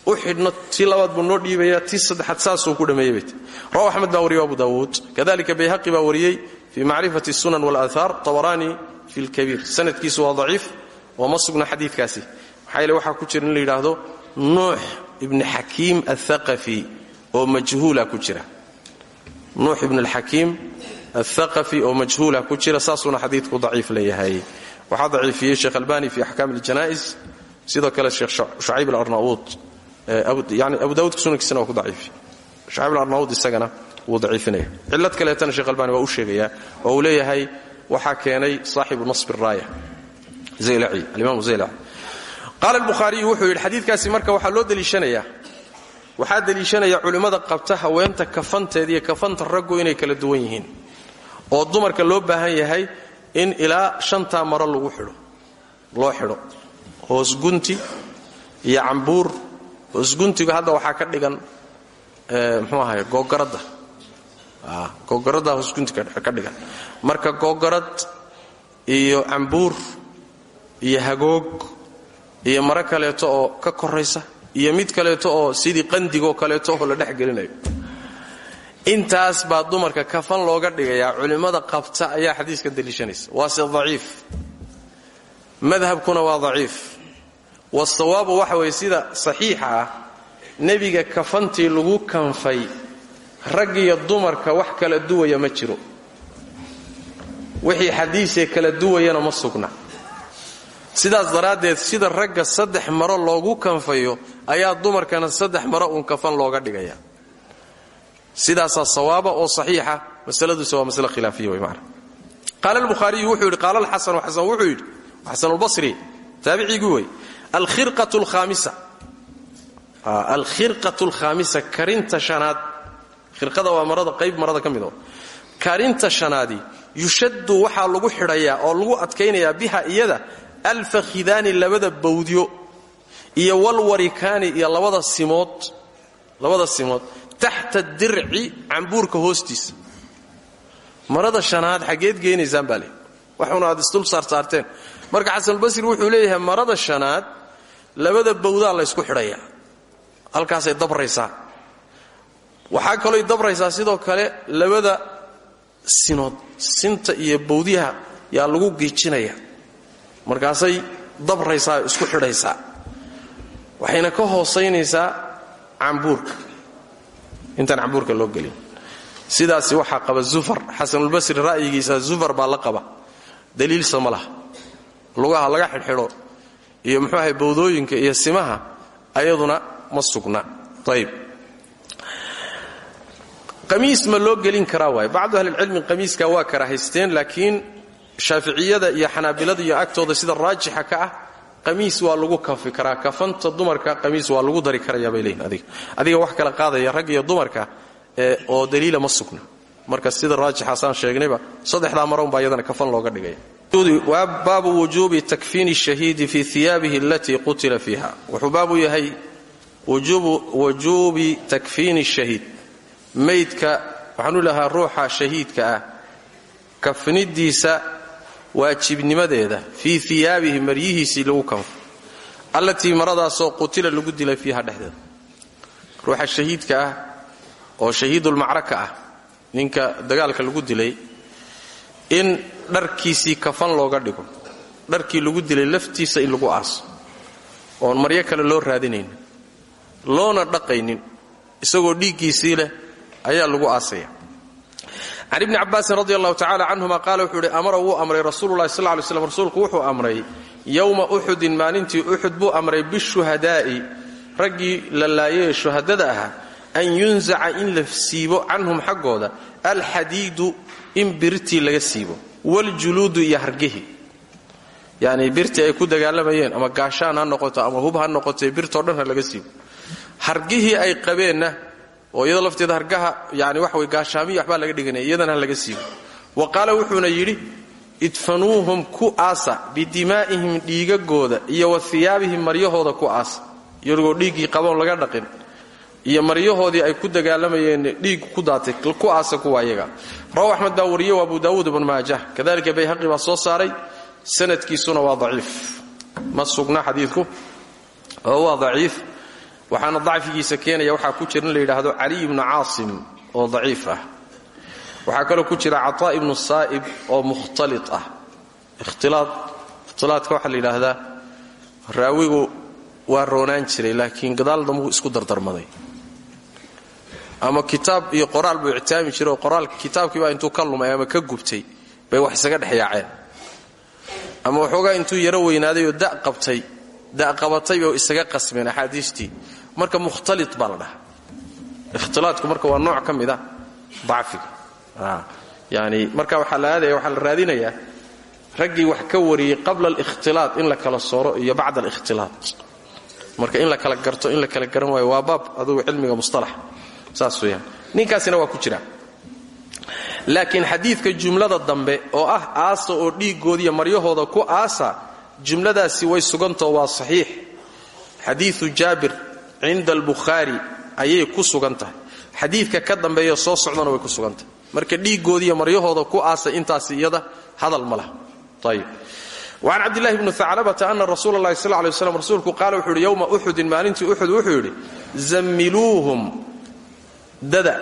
u xidhno tii labaad buu noo dhiibayaa tii saddexaad saasuu ku dhameeyey bayt. Rawa axmed abu daawuud. Kadalika bayhaqi baa wariyey fii macrifati sunan walaaaar tabaraani fi lkabiir sanadkiisu waa daciif oo ma sugna xadiidkaasi maxaa waxaa ku jira in la yidhaahdo nuux ibni xakiim athaqafi oo majhuula ku jira. Nuux ibn alxakiim athaqafi oo majhuula ku jira saasuuna xadiidku daciif leeyahay. Waxaa daciifiyey sheekh albani fi axkaam اljana'is sidoo kale sheekh shucayb alarnauud yani abu dawudka sunankiisana waa ku daciifiy shucayb alarnauud isagana wuu daciifinaya. Cillad kaleetana sheekh albani waa u oo leeyahay waxaa keenay saaxibu nasb raaya. Zaylaci alimaam zaylaci qaala albukhaariyu wuxuu yidhi xadiidkaasi marka waxaa loo deliishanayaa waxaa deliishanaya culimmada qabta haweenta kafanteeda iyo kafanta raggu inay kala duwan yihiin oo dumarka loo baahan yahay in ilaa shantaa maro lagu xidho loo xidho. Hoosgunti iyo cambuur hoosguntigu hadda waxaa ka dhigan mxuu ahay googaradda googaradaa hoosgunti ka dhigan. Marka googorad iyo cambuur iyo hagoog iyo maro kaleeto oo ka koraysa iyo mid kaleeto oo sidii qandigoo kaleeto oo la dhex gelinayo intaas baa dumarka kafan looga dhigayaa culimmada qabta ayaa xadiiskan daliishanaysa. Waase daciif. Madhabkuna waa daciif. Wasawaabu waxa weeye sida saxiixa ah nebiga kafantii lagu kanfay rag iyo dumarka wax kala duwaya ma jiro. Wixii xadiisee kala duwayana ma sugna sidaas daraaddeed sida ragga saddex maro loogu kanfayo ayaa dumarkana saddex maro uun kafan looga dhigaya. Sidaasaa sawaaba oo saxiixa masaladuuse waa masle khilaafiya wey maana qaala albukhaariyu wuxuu yidhi qaala alxasanu xasan wuxuu yidhi xasanulbasri taabicigii wey alkhaamisa. Alkhirqatu alkhaamisa karinta shanaad. Khirqada waa marada qayb marada ka oo karinta shanaadi yushaddu waxaa lagu xidhayaa oo lagu adkaynayaa biha iyada alfakhidaani labada bawdyo iyo walwarikaani iyo labada simood labada simood taxta dirci cambuurka hoostiisa. Marada shanaad xaggeed geynaysaan baa waxuna aad isdul saarsaarteen marka xasanulbasri wuxuu leeyahay marada shanaad labada bawdaa laysku xidhayaa halkaasay dabraysaa waxaa kalooy dabraysaa sidoo kale labada sinood sinta iyo bawdyaha yaa lagu giijinaya markaasay dabraysaa isku xidhaysaa waxayna ka hoosaynaysaa cambuurka. Intaan cambuurka loo gelin. Sidaasi waxaa qaba zufar. Xasanulbasri ra'yigiisa zufar baa la qaba. Daliilsa ma laha. Lugaha laga xidhxidho iyo muxuu ahay bawdooyinka iyo simaha ayaduna ma sugna. Ayib qamiis ma loo gelin karaa waay? Bacdu ahlilcilmi qamiiska waa karahaysteen laakiin shaaficiyada iyo xanaabilada iyo agtooda sida raajixa ka ah qamiis waa lagu kafi karaa. Kafanta dumarka qamiis waa lagu dari karayaa bay leeyihiin adiga. Adiga wax kala qaadaya rag iyo dumarka oo daliila ma sugna. Marka sida raajixaasaan sheegnayba saddexdaa marounbaa iyadana kafan looga dhigaya. Baabu wujuubi takfiini shahiidi fii iyaabihi alatii qutila fiiha. Wuxuu baabu yahay wujuubi takfiini shahiid. Maydka waxaanu lahaa ruuxa shahiidka ah kafnidiisa waajibnimadeeda fii iyaabihi maryihiisii lagu kanfo allatii maradaasoo qutila lagu dilay fiiha dhexdeeda. Ruuxa shahiidka ah oo shahiidulmacraka ah ninka dagaalka lagu dilay in dharkiisii kafan looga dhigo dharkii lagu dilay laftiisa in lagu aaso oon maryo kale loo raadinaynin loona dhaqaynin isagoo dhiiggiisii leh ayaa lagu aasaya can ibni cabaasin radi allahu tacala canhuma qaala wuxuu ihi amara wuu amray rasuululahi sal ly slam rasuulku wuxuu amray yowma uxudin maalintii uxud buu amray bishuhadaa'i raggii la laayay shuhadada ahaa an yunzaca in la siibo canhum xaggooda alxadiidu in birtii laga siibo waljuluudu iyo hargihi yani birtii ay ku dagaalamayeen ama gaashaan ha noqoto ama hub ha noqoto birtoo laga siibo hargihii ay qabeenna oo iyada lafteeda hargaha yani waxa way gaashaamiyi waxbaa laga dhiganaya iyadana ha laga siibo wa qaala wuxuuna yidhi idfanuuhum ku aasa bidimaa'ihim dhiigagooda iyo wa hiyaabihim maryahooda ku aasa. Iyagoo dhiiggii qaboon laga dhaqin iyo maryahoodii ay ku dagaalamayeen dhiig ku daatay ku aasa kuwa ayaga rawahu axmed baa wariye wa abu daawuud ibn maajah kadalika bayhaqi baa soo saaray sanadkiisuna waa daciif. Ma sugna xadiidku? Oo waa daciif waxaana dacfigiisa keenaya waxaa ku jira in la yidhaahdo caliy ibnu caasim oo daciif ah. Waxaa kaloo ku jira cataa ibnu saa'ib oo mukhtali ah. Ikhtilaatka waxaa la yidhaahdaa raawigu waa roonaan jiray laakiin gadaal dambuu isku dardarmaday. Ama kitaab iyo qoraal buu ictaami jiray oo qoraalka kitaabkiibaa intuu ka lumay ama ka gubtay bay wax isaga dhex yaaceen. Ama waxoogaa intuu yaro weynaaday oo da qabtay da qabatay oo isaga qasmeen axaadiistii marka mukhtali baa la dhahaa. Marka waa nooc ka mid a dacfiga. Yani marka waxaa la aadaya waxaa la raadinayaa raggii wax ka wariyey qabla alikhtilaat in la kala sooro iyo bacda alikhtilaat marka in la kala garto in la kala garan waayo waa baab adugu cilmiga mustalax. Saas weyaan ninkaasina waa ku jira. Laakiin xadiidka jumlada dambe oo ah aasa oo dhiiggoodiiyo maryahooda ku aasa jumladaasi way sugantao waa saxiix. Xadiiu jaabir cinda albukhaari ayay ku sugan tahay. Xadiidka ka dambeeya soo socdana way ku sugantah marka dhiiggoodiiyo maryahooda ku aasay intaasi iyada hadal ma laha. Ayib wacan cabdillahi bni aclabata ana rasuula allahi sal lay waslam rasuulku wuxuu yidhi yowma uxudin maalintii uxud wuxuu yidhi zammiluuhum dada.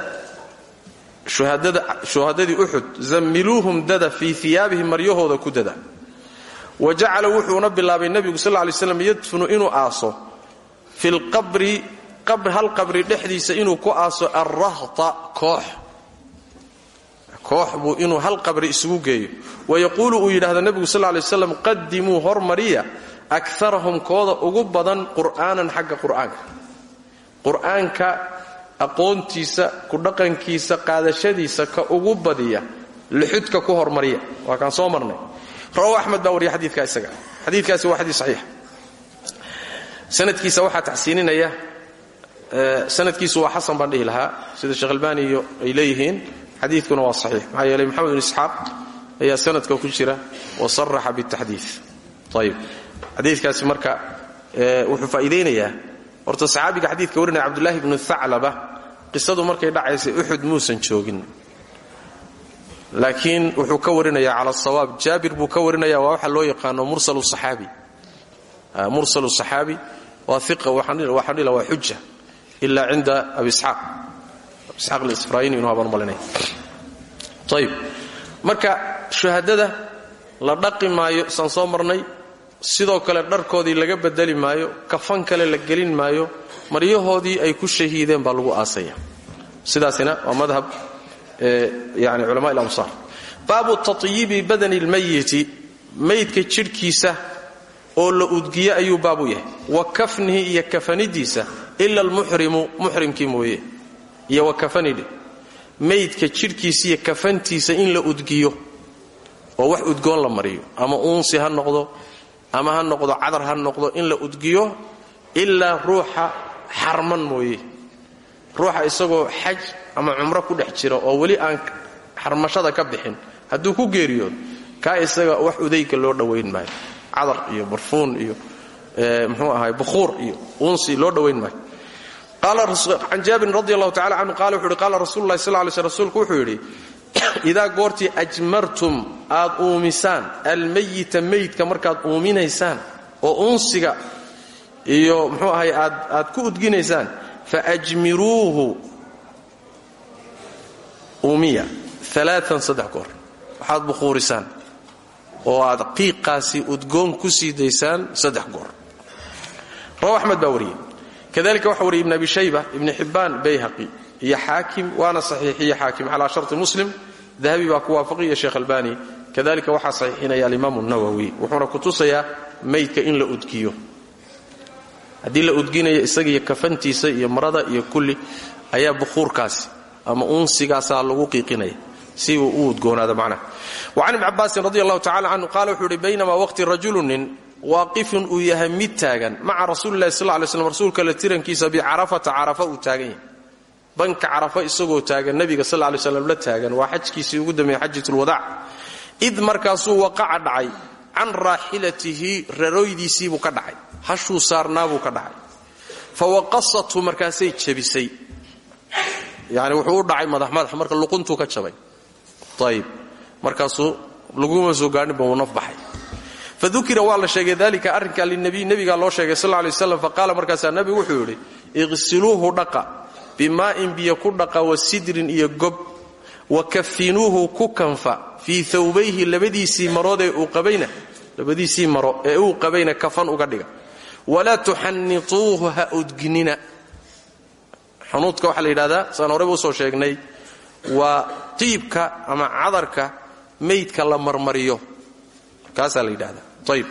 Shuhadadii uxud zammiluuhum dada fii iyaabihim maryahooda ku dada. Wa jacala wuxuuna bilaabay nebigu sal lay slam yadfunu inuu aaso fi lqabri hal qabri dhexdiisa inuu ku aaso alrahta koox. Koox buu inuu hal qabri isugu geeyo. Wayaquulu uu yidhahda nebigu sal lay slam qadimuu hormariya akarahum kooda ugu badan qur'aanan xagga qur'aanka. Qur'aanka aqoontiisa ku dhaqankiisa qaadashadiisa ka ugu badiya luxudka ku hormariya waa kaan soo marnay. Rawahu axmed baa wariya xadiidka isaga. Xadiidkaasi waa xadiis saxiix sanadkiisa waxaa taxsiininaya sanadkiisu waa xasan baan dhihi lahaa sida sheekh albani iyo ay leeyihiin. Waa saxiix. Maxaa yeelay maxamed bin isxaaq ayaa sanadka ku jira wa saraxa bitaxdiid. Ayib xadiidkaasi marka wuxuu faa'iidaynayaa horta saxaabiga xadiidka warinaya cabdullaahi ibnu thaclaba qisadu markay dhacaysay uxud muusan joogin. Laakiin wuxuu ka warinaya cala sawaab. Jaabir buu ka warinaya waxa loo yaqaano mursalu saxaabi waa dhila waa xuja ila cinda abi isxaaq. Abi isxaaq alisfraayini inuu habaan malinaya ayib marka shuhadada la dhaqi maayo saan soo marnay sidoo kale dharkoodii laga bedeli maayo kafan kale la gelin maayo maryahoodii ay ku shahiideen baa lagu aasaya. Sidaasina waa madhab yani culama ilamsaar baabu tatyibi badani lmayiti maydka jidhkiisa oo la udgiye ayuu baabu yahay. Wa kafnihi iyo kafanidiisa ila almuxrimu muxrimkii mooye. Iyo wa kafanidhi maydka jidhkiisa iyo kafantiisa in la udgiyo oo wax udgoon la mariyo. Ama uunsi ha noqdo ama ha noqdo cadar ha noqdo in la udgiyo ilaa ruuxa xarman mooye. Ruuxa isagoo xaj ama cumro ku dhex jira oo weli aan xarmashada ka bixin hadduu ku geeriyoodo kaa isaga wax udayga loo dhowayn maayo cadar iyo barfuun iyo mxuu ahay bukhuur iyo uunsi loo dhowayn maayo. Can jaabirin radi allahu tacala qala wuxu uhi qaala rasulu lahi sal lay sl rsulku wuxuu yidhi idaa goortii ajmartum aad uumisaan almayita maydka markaad uuminaysaan oo unsiga iyo mxuu ahay aad ku udginaysaan faajmiruuhu uumiya alaaan saddex goor waxaad oo aad qiiqaasi udgoon ku sii daysaan saddex goor. Rawa axmed baa kadalika waxa wariyey ibn abi shayba ibni xibbaan bayhaqi iyo xaakim waana saxiixiye xaakim calaa sharti muslim. Dahabi baa ku waafaqiya sheekh albani. Kadalika waxaa saxiixinaya alimaamu nawowi wuxuuna ku tusayaa maydka in la udgiyo. Haddii la udginayo isagiiyo kafantiisa iyo marada iyo kulli ayaa bukhuurkaasi ama uunsigaasaa lagu qiiqinaya si uu u udgoonaado macnaha. Wacan ibni cabaasin radi allahu tacala canhu qaala wuxuu waqti rajulunin waaqifun uu yahay mid taagan maca rasuulilahi sal lay slam rasuulka la tirankiisa bicarafata carafa uu taagan yahay. Banka carafa isagoo taagan nabiga sal lay slam la taagan waa xajkiisii ugu dambeeyey xajatulwadaac id markaasuu waqaca dhacay can raaxilatihi raroydiisiibuu ka dhacay hashuu saarnaabuu ka dhacay. Fa waqasathu markaasay jabisay. Yani wuxuu dhacay madax madax marka luquntuu ka jabay ayib markaasuu laguma soo gaadhin ba uu naf baxay. Fadukira waa la sheegay dalika arrinka linabiy nebigaa loo sheegay sal lay slam faqaala markaasaa nebigu wuxuu yidhi iqsiluuhu dhaqa bimaa'in biyo ku dhaqa wa sidrin iyo gob wa kafinuuhu ku kanfa fii thawbayhi labadiisii marood ee uu qabayna labadiisii maro ee uu qabayna kafan uga dhiga. Walaa tuxannituuhu ha udginina xunuudka waxaa la yidhahdaa saan horeyba u soo waa tiibka ama cadarka maydka la marmariyo. Kaasaa la yidhahdaa ayib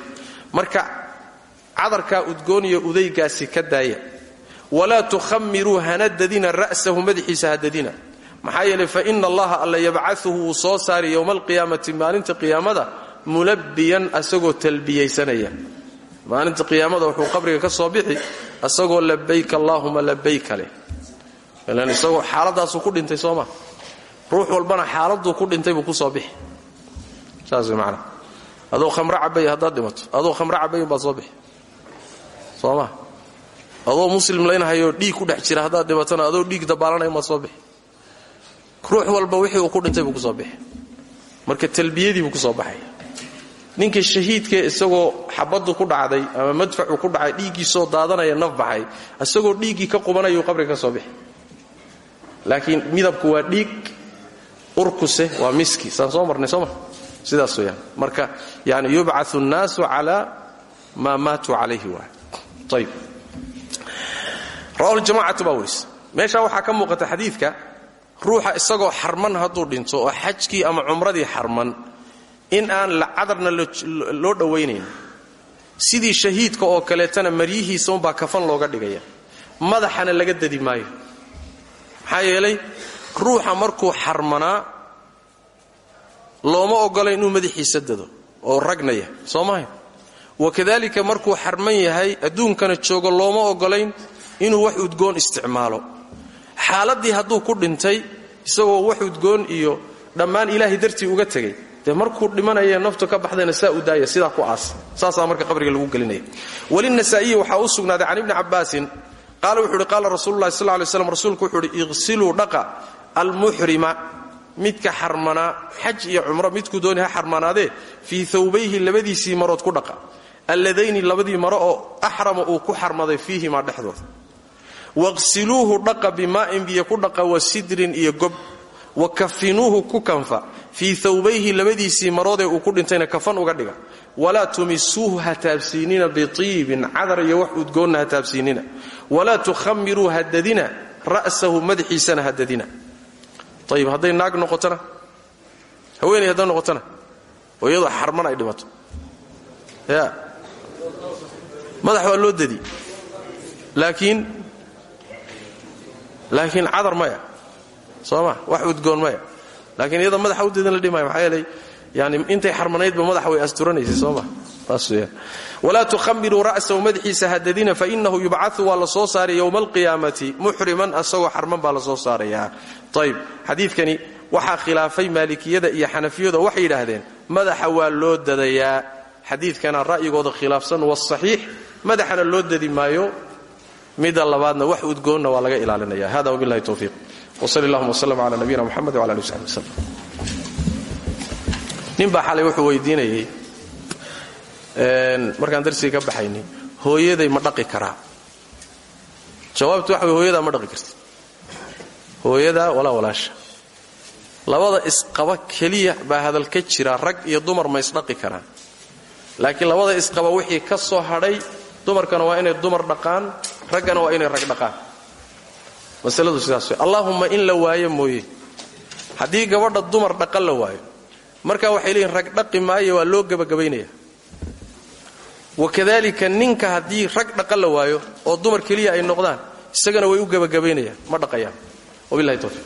marka cadarkaa udgooniyo udaygaasi ka daaya. Walaa tukhamiruu hana dadina ra'sahu madaxiisa ha dadina maxaa yeelay allaha alla yabcauhu wuu soo saari yowma alqiyaamati maalinta qiyaamada mulabbiyan asagoo talbiyaysanaya. Maalinta qiyaamada wuxuu qabriga ka soo bixi asagoo labayk allaahuma labayka leh. Isagoo xaaladaasuu ku dhintay sooma ruux walbana xaaladuu ku dhintay buu ku soo bixi. Saas man adoo khamro cabay haddaad dhimato. Adoo khamro cabayn baad soo bixi. Sooma adoo muslim laynahayoo dhiig ku dhex jira haddaad dhibatana adoo dhiig dabaalanaya maad soo bixi. Ruux walba wixii uu ku dhintay buu ku soo bixi. Marka talbiyadii buu ku soo baxaya ninka shahiidkee isagoo xabaddu ku dhacday ama madfacu ku dhacay dhiiggiisoo daadanaya naf baxay isagoo dhiiggii ka qubanayuu qabriga soo bixi. Laakiin midabku waa dhiig urkuse waa miski. Saan soo marnay soo ma sidaas weyaan marka yani yubcau nnaasu calaa maa maatuu calayhi waay ayb rawahu ljamacatu baa weris meeshaa waxaa ka muuqata xadiidka ruuxa isagoo xarman hadduu dhinto oo xajkii ama cumradii xarman in aan cadarna loo dhowaynayn sidii shahiidka oo kaleetana maryihiisa unbaa kafan looga dhigaya. Madaxana laga dadi maayo. Maxaa ruuxa markuu xarmanaa looma ogolayn inuu madaxiisa dado oo ragna yahay soo mahay wakadalika markuu xarman yahay adduunkana joogo looma ogolayn inuu wax udgoon isticmaalo. Xaaladdii hadduu ku dhintay isagoo wax udgoon iyo dhammaan ilaahay dartii uga tegay dee markuu dhimanaya naftu ka baxdayna saa u daaya sidaa ku aas. Saasaa marka qabriga lagu gelinaya. Walinasaa'iyi waxaa u sugnaaday can ibni cabbaasin qaala wuxu uhi qaala rasuululahi sal lay rasuulku wuxuu uhi dhaqa almuxrima midka xarmanaa xaj iyo cumro midkuu dooni ha xarmanaadee fii thawbayhi labadiisii marood ku dhaqa. Alladayni labadii maro oo axrama uu ku xarmaday fiihimaa dhexdooda. Waqsiluuhu dhaqa bimaa'in biyo ku dhaqa wa sidrin iyo gob. Wa kafinuuhu ku kanfa fii thawbayhi labadiisii maroodee uu ku dhintayna kafan uga dhiga. Walaa tumisuuhu ha taabsiinina bitiibin cadar iyo wax udgoonna ha taabsiinina walaa tukhamiruu hadadina ra'sahu madaxiisana hadadina ayib hadday naag noqotona haweenay hadday noqotona oo iyadoo xarman ay dhimato ya madax waa loo dadi laakiin laakiin cadar maya soo ma wax udgoon maya laakiin iyada madaxa u dadan la dhimaya maxaa yeelay yani intay xarmanaydba madaxa way asturanaysay soo ma taas weyaan walaa tukhamiruu ra'sahu madaxiisa hadadina fainahu yubcau waa la soo saaray yowma alqiyaamati. Muxriman asagoo xarman baa la soo saarayaa. Ayb xadiidkani waxaa khilaafay maalikiyada iyo xanafiyada waxay yidhaahdeen madaxa waa loo dadayaa. Xadiidkana ra'yigooda khilaafsan wasaxiix madaxana loo dadi maayo. Midda labaadna wax udgoonna waa laga ilaalinaya. Hada wabilahi towfiiq wsal allahuma wslm cala nabiyina mxamed wala ali wsaxbi wslm nin baa xalay wuxuu weydiinayay markaan darsiga ka baxayni hooyaday ma dhaqi karaa. Jawaabtu waxa way ma dhaqi kartid. Hooyadaa walaa walaasha. Labada isqaba keliya baa hadal ka jira rag iyo dumar ma isdhaqi karaan. Laakiin labada isqaba wixii ka soo hadhay dumarkana waa inay dumar dhaqaan raggana waa inay rag dhaqaan. Masaladu sidaas wey in la waayo mooye. Haddii gabadha dumar dhaqan la waayo marka waxay leeyihiin rag dhaqi maayo waa loo gebagabaynaya wakadalika ninka haddii rag dhaqan la waayo oo dumar keliya ay noqdaan isagana way u gebagabaynayaan ma dhaqayaan. Wabilahi towfiiq